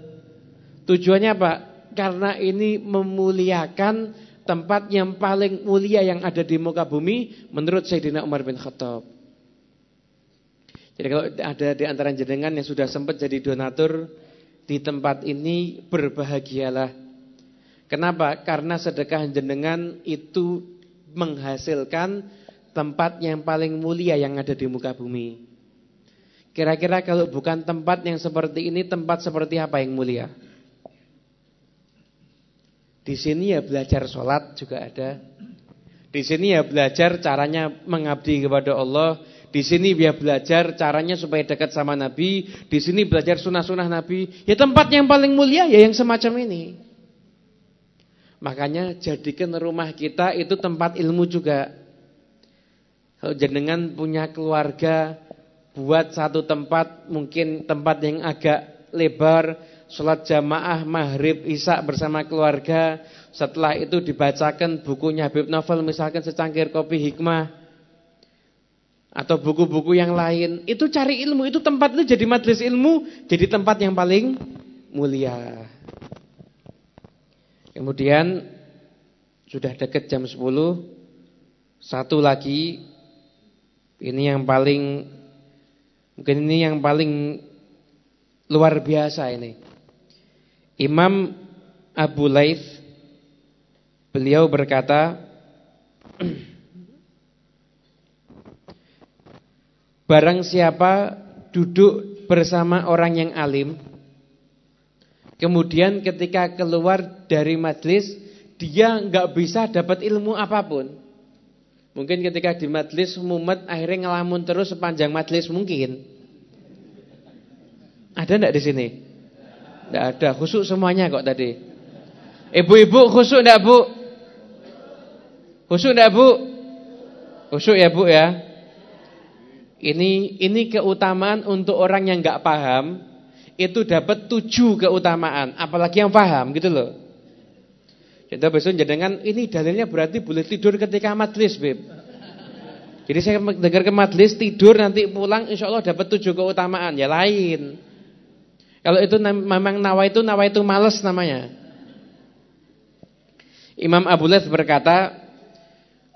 Tujuannya apa? Karena ini memuliakan tempat yang paling mulia yang ada di muka bumi menurut Sayyidina Umar bin Khattab. Jadi kalau ada di antara jenengan yang sudah sempat jadi donatur di tempat ini berbahagialah. Kenapa? Karena sedekah jenengan itu menghasilkan tempat yang paling mulia yang ada di muka bumi. Kira-kira kalau bukan tempat yang seperti ini, tempat seperti apa yang mulia? Di sini ya belajar sholat juga ada. Di sini ya belajar caranya mengabdi kepada Allah. Di sini dia belajar caranya supaya dekat sama Nabi. Di sini belajar sunnah-sunnah Nabi. Ya tempat yang paling mulia ya yang semacam ini. Makanya jadikan rumah kita itu tempat ilmu juga. Kalau jenengan punya keluarga, buat satu tempat mungkin tempat yang agak lebar sholat jamaah maghrib isya bersama keluarga. Setelah itu dibacakan bukunya Habib Novel misalkan secangkir kopi hikmah atau buku-buku yang lain. Itu cari ilmu, itu tempat itu jadi majelis ilmu, jadi tempat yang paling mulia. Kemudian sudah dekat jam 10 Satu lagi Ini yang paling Mungkin ini yang paling Luar biasa ini Imam Abu Laith beliau berkata Barang siapa duduk bersama orang yang alim Kemudian ketika keluar dari majlis Dia nggak bisa dapat ilmu apa pun Mungkin ketika di majlis mumet akhirnya ngelamun terus sepanjang majlis mungkin Ada enggak di sini? Tidak ada, khusuk semuanya kok tadi. Ibu-ibu khusuk tidak bu? Khusuk tidak bu? Khusuk ya bu ya. Ini ini keutamaan untuk orang yang nggak paham itu dapat tujuh keutamaan, apalagi yang paham gitu loh. Kita besok jangan ini dalilnya berarti boleh tidur ketika majlis, Beb. Jadi saya dengar ke majlis tidur nanti pulang insya Allah dapat tujuh keutamaan ya lain. Kalau itu memang nawa itu nawa itu males namanya. Imam Abu Lath berkata,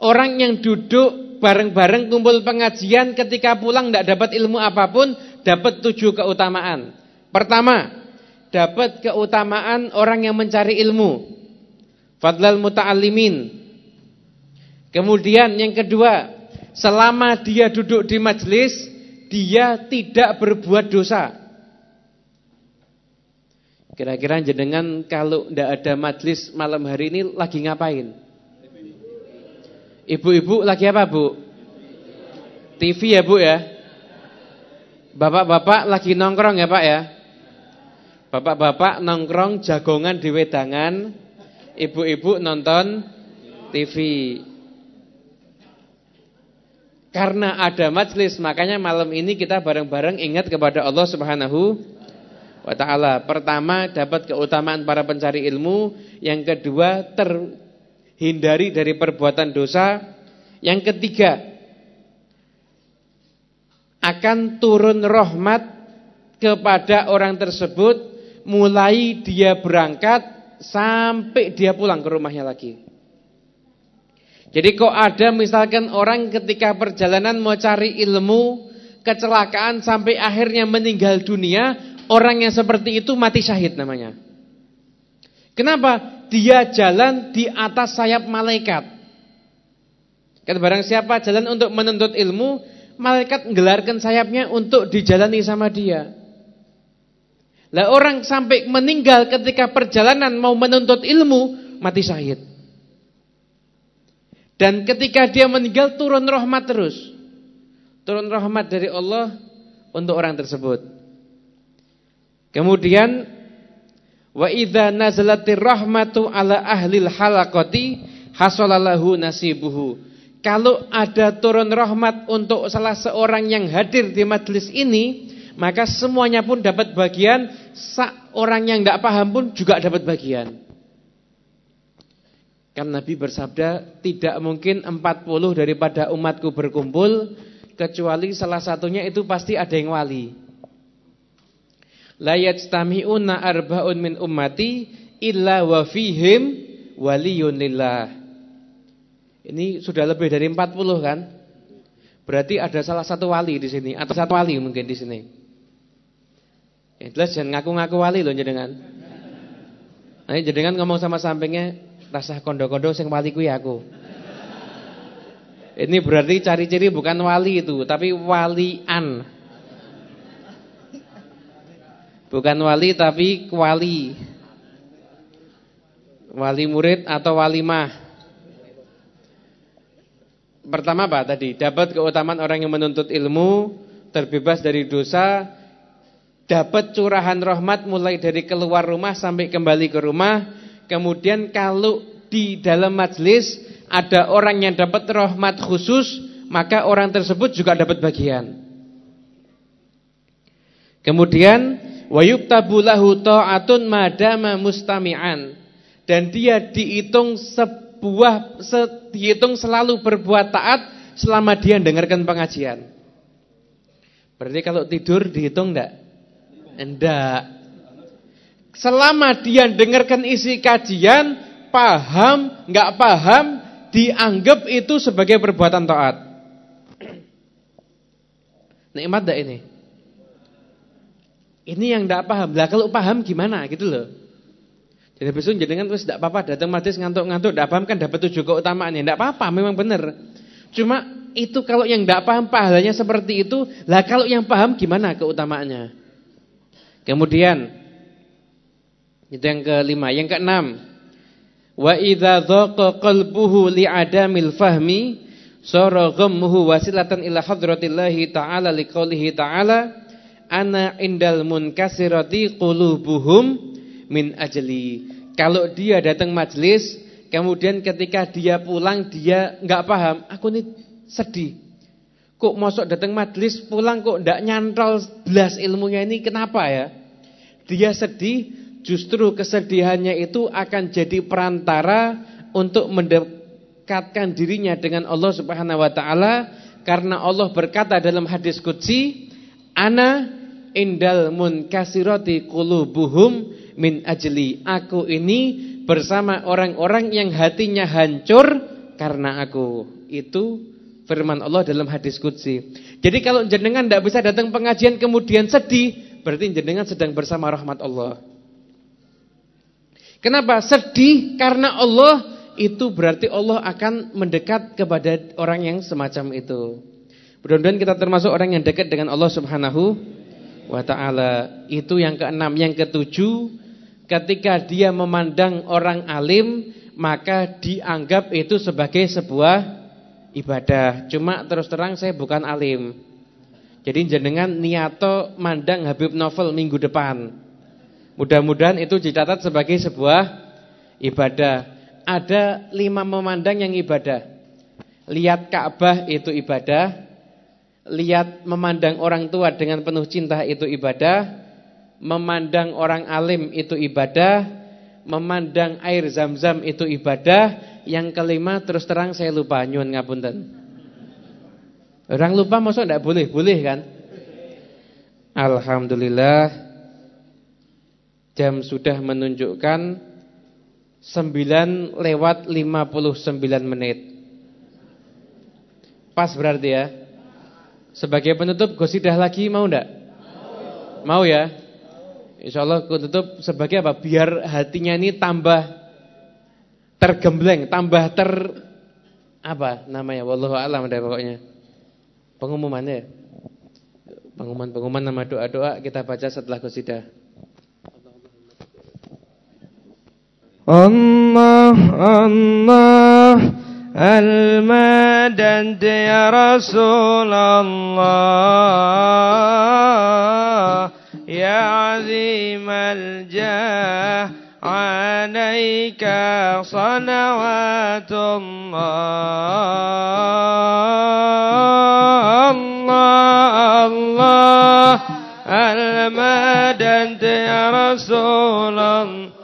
orang yang duduk bareng-bareng kumpul pengajian ketika pulang tidak dapat ilmu apa pun, dapat tujuh keutamaan. Pertama, dapat keutamaan orang yang mencari ilmu. Fadlal muta'allimin. Kemudian yang kedua, selama dia duduk di majlis, dia tidak berbuat dosa. Kira-kira jenengan kalau tidak ada majlis malam hari ini lagi ngapain? Ibu-ibu lagi apa bu? TV ya bu ya? Bapak-bapak lagi nongkrong ya pak ya? Bapak-bapak nongkrong jagongan di wedangan Ibu-ibu nonton TV Karena ada majlis Makanya malam ini kita bareng-bareng ingat kepada Allah subhanahu wa taala. Pertama dapat keutamaan para pencari ilmu, yang kedua terhindari dari perbuatan dosa, yang ketiga akan turun rahmat kepada orang tersebut mulai dia berangkat sampai dia pulang ke rumahnya lagi. Jadi kok ada misalkan orang ketika perjalanan mau cari ilmu, kecelakaan sampai akhirnya meninggal dunia, orang yang seperti itu mati syahid namanya. Kenapa? Dia jalan di atas sayap malaikat. Kata barang siapa jalan untuk menuntut ilmu, malaikat menggelarkan sayapnya untuk dijalani sama dia. Lah orang sampai meninggal ketika perjalanan mau menuntut ilmu, mati syahid. Dan ketika dia meninggal turun rahmat terus. Turun rahmat dari Allah untuk orang tersebut. Kemudian wa idza nazalatir rahmatu ala ahlil halaqati hasalalahu nasibuhu. Kalau ada turun rahmat untuk salah seorang yang hadir di majelis ini, maka semuanya pun dapat bagian, orang yang tidak paham pun juga dapat bagian. Kan Nabi bersabda, tidak mungkin 40 daripada umatku berkumpul, kecuali salah satunya itu pasti ada yang wali. La yajtami'una arba'un min ummati illa wa fihim waliyun lillah. Ini sudah lebih dari 40 kan? Berarti ada salah satu wali di sini atau satu wali mungkin di sini. Yang jelas jangan ngaku-ngaku wali loh jenengan. Nah, jenengan ngomong sama sampingnya, tasah kondo-kondo sing wali kuwi aku. Ini berarti cari ciri bukan wali itu, tapi walian. Bukan wali tapi wali. Wali murid atau walimah. Pertama apa tadi? Dapat keutamaan orang yang menuntut ilmu, terbebas dari dosa, dapat curahan rahmat mulai dari keluar rumah sampai kembali ke rumah Kemudian kalau di dalam majlis ada orang yang dapat rahmat khusus, maka orang tersebut juga dapat bagian. Kemudian wayuktabu lahu ta'atun madama mustami'an dan dia dihitung sebuah dihitung selalu berbuat taat selama dia dengarkan pengajian. Berarti kalau tidur dihitung enggak? Enggak. Selama dia dengarkan isi kajian, paham, nggak paham, dianggap itu sebagai perbuatan taat. Nikmat enggak ini? Ini yang enggak paham. Lah kalau paham gimana gitu loh. Jadi besok jenengan terus enggak apa-apa datang majlis ngantuk-ngantuk enggak paham kan dapat tujuh keutamaannya. Enggak apa-apa, memang benar. Cuma itu kalau yang enggak paham pahalanya seperti itu, lah kalau yang paham gimana keutamaannya? Kemudian itu yang kelima. Yang keenam, wa idza dhaqa qalbuhu li'adamil fahmi sara ghammuhu wasilatan ila hadratillahi ta'ala liqaulihi ta'ala ana indal munkasirati qulubuhum min ajli. Kalau dia datang majlis, kemudian ketika dia pulang dia enggak paham, aku ini sedih. Kok masuk datang majlis pulang kok enggak nyantol belas ilmunya ini kenapa ya? Dia sedih Justru kesedihannya itu akan jadi perantara untuk mendekatkan dirinya dengan Allah Subhanahu wa taala karena Allah berkata dalam hadis qudsi, "Ana indal munkasirati qulubuhum min ajli." Aku ini bersama orang-orang yang hatinya hancur karena aku. Itu firman Allah dalam hadis qudsi. Jadi kalau jenengan tidak bisa datang pengajian kemudian sedih, berarti jenengan sedang bersama rahmat Allah. Kenapa? Sedih karena Allah itu berarti Allah akan mendekat kepada orang yang semacam itu. Mudah-mudahan kita termasuk orang yang dekat dengan Allah Subhanahu wa taala. Itu yang keenam, yang ketujuh, ketika dia memandang orang alim, maka dianggap itu sebagai sebuah ibadah. Cuma terus terang saya bukan alim. Jadi jenengan niato mandang Habib Novel minggu depan. Mudah-mudahan itu dicatat sebagai sebuah ibadah. Ada lima memandang yang ibadah. Lihat Ka'bah itu ibadah. Lihat memandang orang tua dengan penuh cinta itu ibadah. Memandang orang alim itu ibadah. Memandang air zam-zam itu ibadah. Yang kelima terus terang saya lupa nyun ngapunten. Orang lupa maksudnya tidak boleh, boleh kan? Alhamdulillah Jam sudah menunjukkan 9 lewat 59 menit Pas berarti ya Sebagai penutup gosidah lagi mau enggak? Mau, ya? Insya Allah aku tutup sebagai apa? Biar hatinya ini tambah tergembleng, tambah ter apa namanya? Wallahu a'lam deh pokoknya. Pengumumannya ya. Pengumuman-pengumuman nama doa-doa kita baca setelah qasidah. Allah Allah المدد يا رسول الله. يا عظيم الجاه عليك صلوات الله. الله الله. المدد يا رسول الله.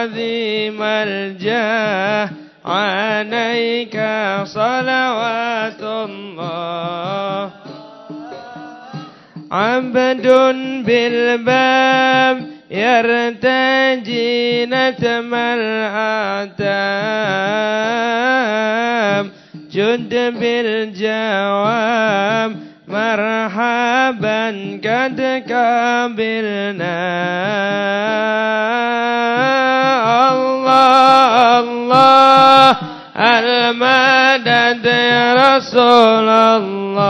عظيم الجاه عليك صلوات الله عبد بالباب يرتجي نتم الآتام جد بالجواب مرحبا قد قابلنا الله الله المدد يا رسول الله.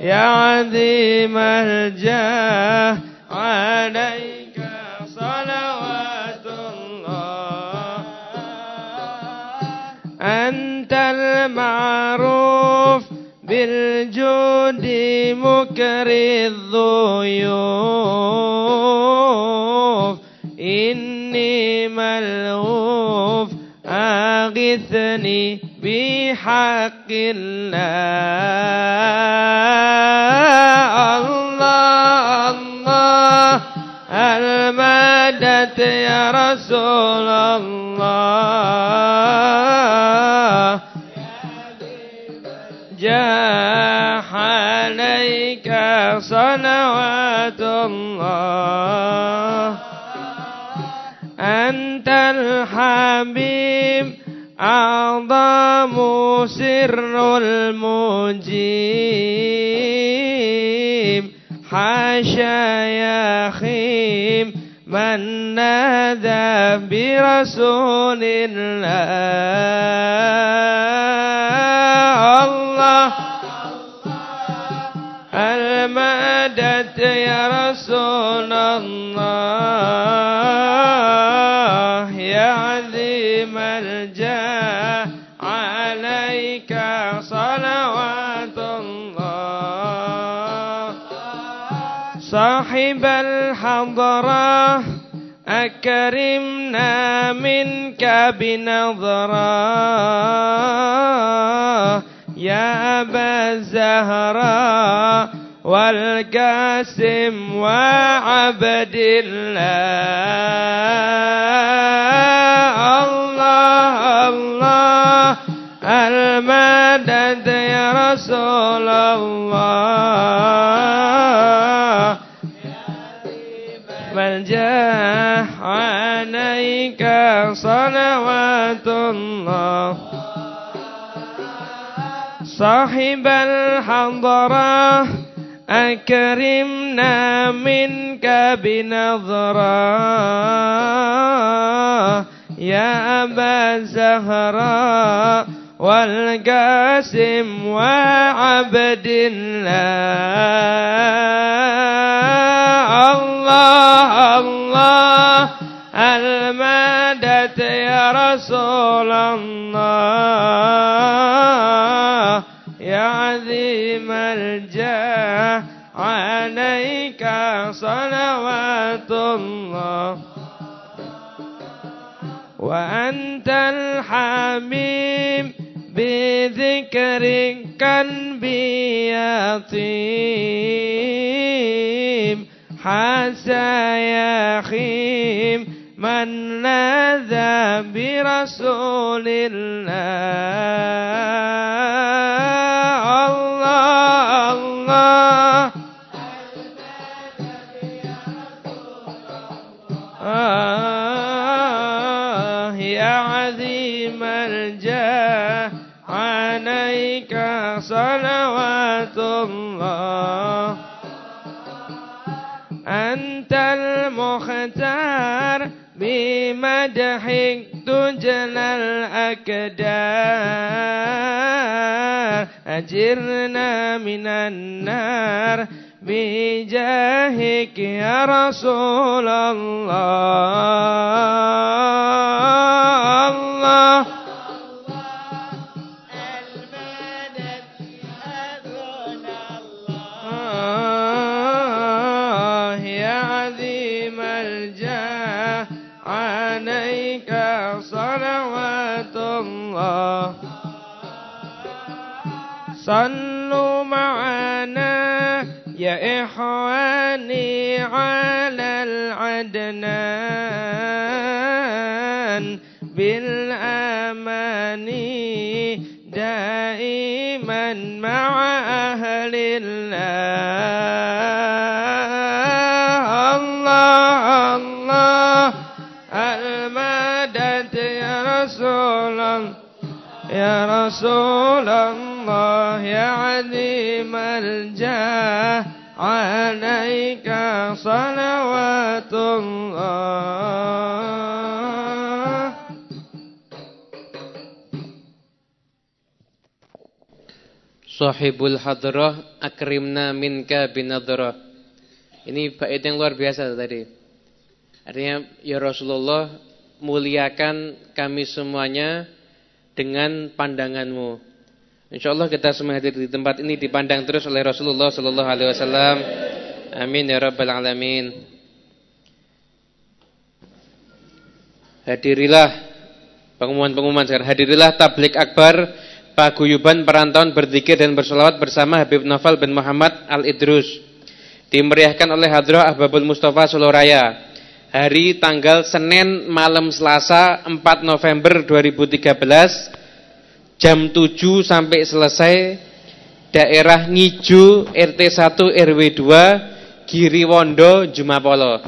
يا عظيم الجاه عليك أنت المعروف بالجود مكري الضيوف أغثني بحق الله. الله الله. المدد يا رسول الله. أعظم سر المجيب حاشا يا خيم من نادى برسول الله الله المدد يا رسول الله يا عظيم صاحب الحضرة أكرمنا منك بنظرة. يا أبا الزهراء والقاسم وعبد الله. الله الله المدد يا رسول الله. ملجاه عليك صلوات الله. صاحب الحضرة أكرمنا منك بنظرة. يا أبا الزهراء والقاسم وعبد الله. المدد يا رسول الله. يا عظيم الجاه عليك صلوات الله. وأنت الحبيب بذكرك قلبي يطيب. حسى يخيم من لاذ برسول الله بمدحك تجلى الأكدار أجرنا من النار بجاهك يا رسول الله عليك صلوات الله. صلوا معنا يا إخواني على العدنان. بالأمان دائما مع رسول الله يا عظيم الجاه عليك صلوات الله Sahibul hadrah akrimna minka binadrah. Ini bait yang luar biasa tadi. Artinya ya Rasulullah muliakan kami semuanya dengan pandanganmu. Insyaallah kita semua hadir di tempat ini dipandang terus oleh Rasulullah sallallahu alaihi wasallam. Amin ya rabbal alamin. Hadirilah pengumuman-pengumuman sekarang. Hadirilah tablik akbar paguyuban perantauan berzikir dan bersolawat bersama Habib Novel bin Muhammad Al-Idrus. Dimeriahkan oleh Hadrah Ahbabul Mustafa Solo Raya. Hari tanggal Senin malam Selasa 4 November 2013 jam 7 sampai selesai daerah Ngiju RT 1 RW 2 Giriwondo Jumapolo.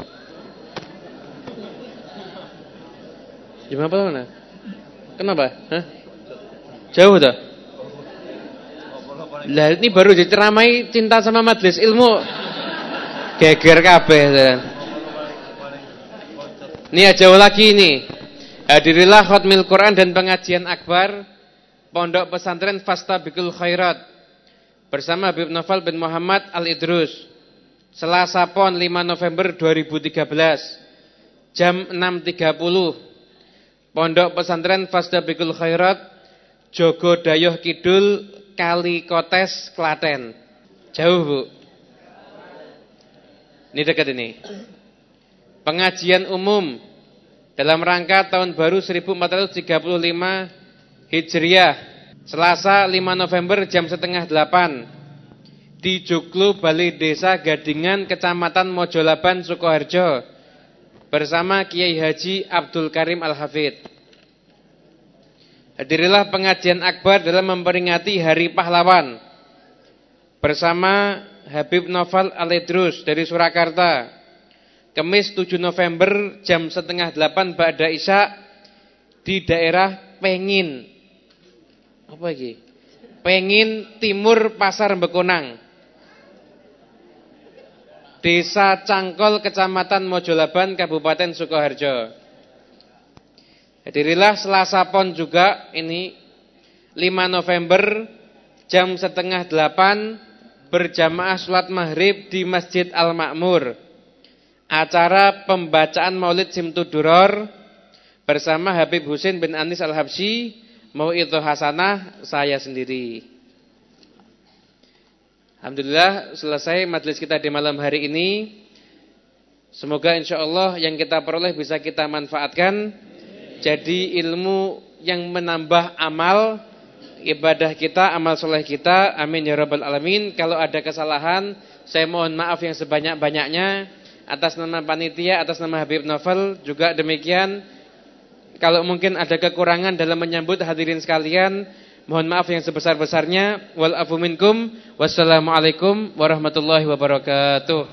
Jumapolo mana? Kenapa? Hah? Jauh dah. Lah ini baru diceramai cinta sama majelis ilmu. Geger kabeh. Ini jauh lagi ini. Hadirilah khutmil Quran dan pengajian akbar Pondok Pesantren Fastabikul Khairat bersama Habib Novel bin Muhammad Al-Idrus. Selasa Pon 5 November 2013 jam 6.30 Pondok Pesantren Fastabikul Khairat Jogo Dayoh Kidul Kali Kotes Klaten. Jauh, Bu. Ini dekat ini. Pengajian umum dalam rangka tahun baru 1435 Hijriah Selasa 5 November jam setengah 8 di Joglo Balai Desa Gadingan Kecamatan Mojolaban Sukoharjo bersama Kiai Haji Abdul Karim Al-Hafid. Hadirilah pengajian akbar dalam memperingati Hari Pahlawan bersama Habib Noval Aledrus dari Surakarta. Kemis 7 November jam setengah 8 Ba'da Isya di daerah Pengin. Apa lagi? Pengin Timur Pasar Bekonang. Desa Cangkol Kecamatan Mojolaban Kabupaten Sukoharjo. Hadirilah Selasa Pon juga ini 5 November jam setengah 8 berjamaah sholat maghrib di Masjid Al-Makmur acara pembacaan Maulid Simtuduror bersama Habib Husin bin Anis Al-Habsyi, itu Hasanah, saya sendiri. Alhamdulillah selesai majelis kita di malam hari ini. Semoga insya Allah yang kita peroleh bisa kita manfaatkan. Jadi ilmu yang menambah amal ibadah kita, amal soleh kita. Amin ya rabbal alamin. Kalau ada kesalahan, saya mohon maaf yang sebanyak-banyaknya atas nama panitia, atas nama Habib Novel juga demikian. Kalau mungkin ada kekurangan dalam menyambut hadirin sekalian, mohon maaf yang sebesar-besarnya. Wal minkum. Wassalamualaikum warahmatullahi wabarakatuh.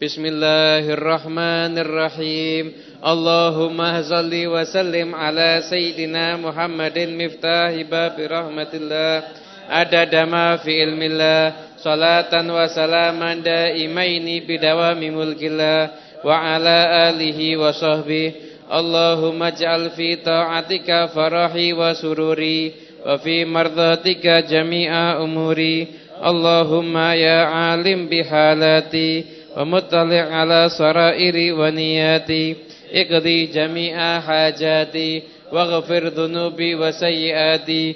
Bismillahirrahmanirrahim. Allahumma salli wa sallim ala sayyidina Muhammadin miftahi babi rahmatillah Adada ma fi ilmillah. Salatan wa salaman daimaini bidawami mulkillah. Wa ala alihi wa sahbihi. Allahumma ja'al fi ta'atika farahi wa sururi. Wa fi mardatika jami'a umuri. Allahumma ya alim bihalati. ومطلع على سرائر ونياتي اقضي جميع حاجاتي واغفر ذنوبي وسيئاتي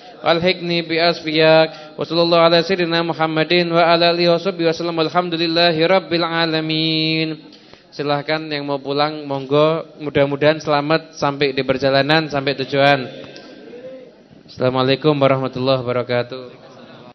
bi asfiyak. Wa sallallahu ala sayyidina Muhammadin wa ala alihi washabbihi wasallam alhamdulillahi rabbil alamin. Silahkan yang mau pulang monggo. Mudah-mudahan selamat sampai di perjalanan sampai tujuan. Assalamualaikum warahmatullahi wabarakatuh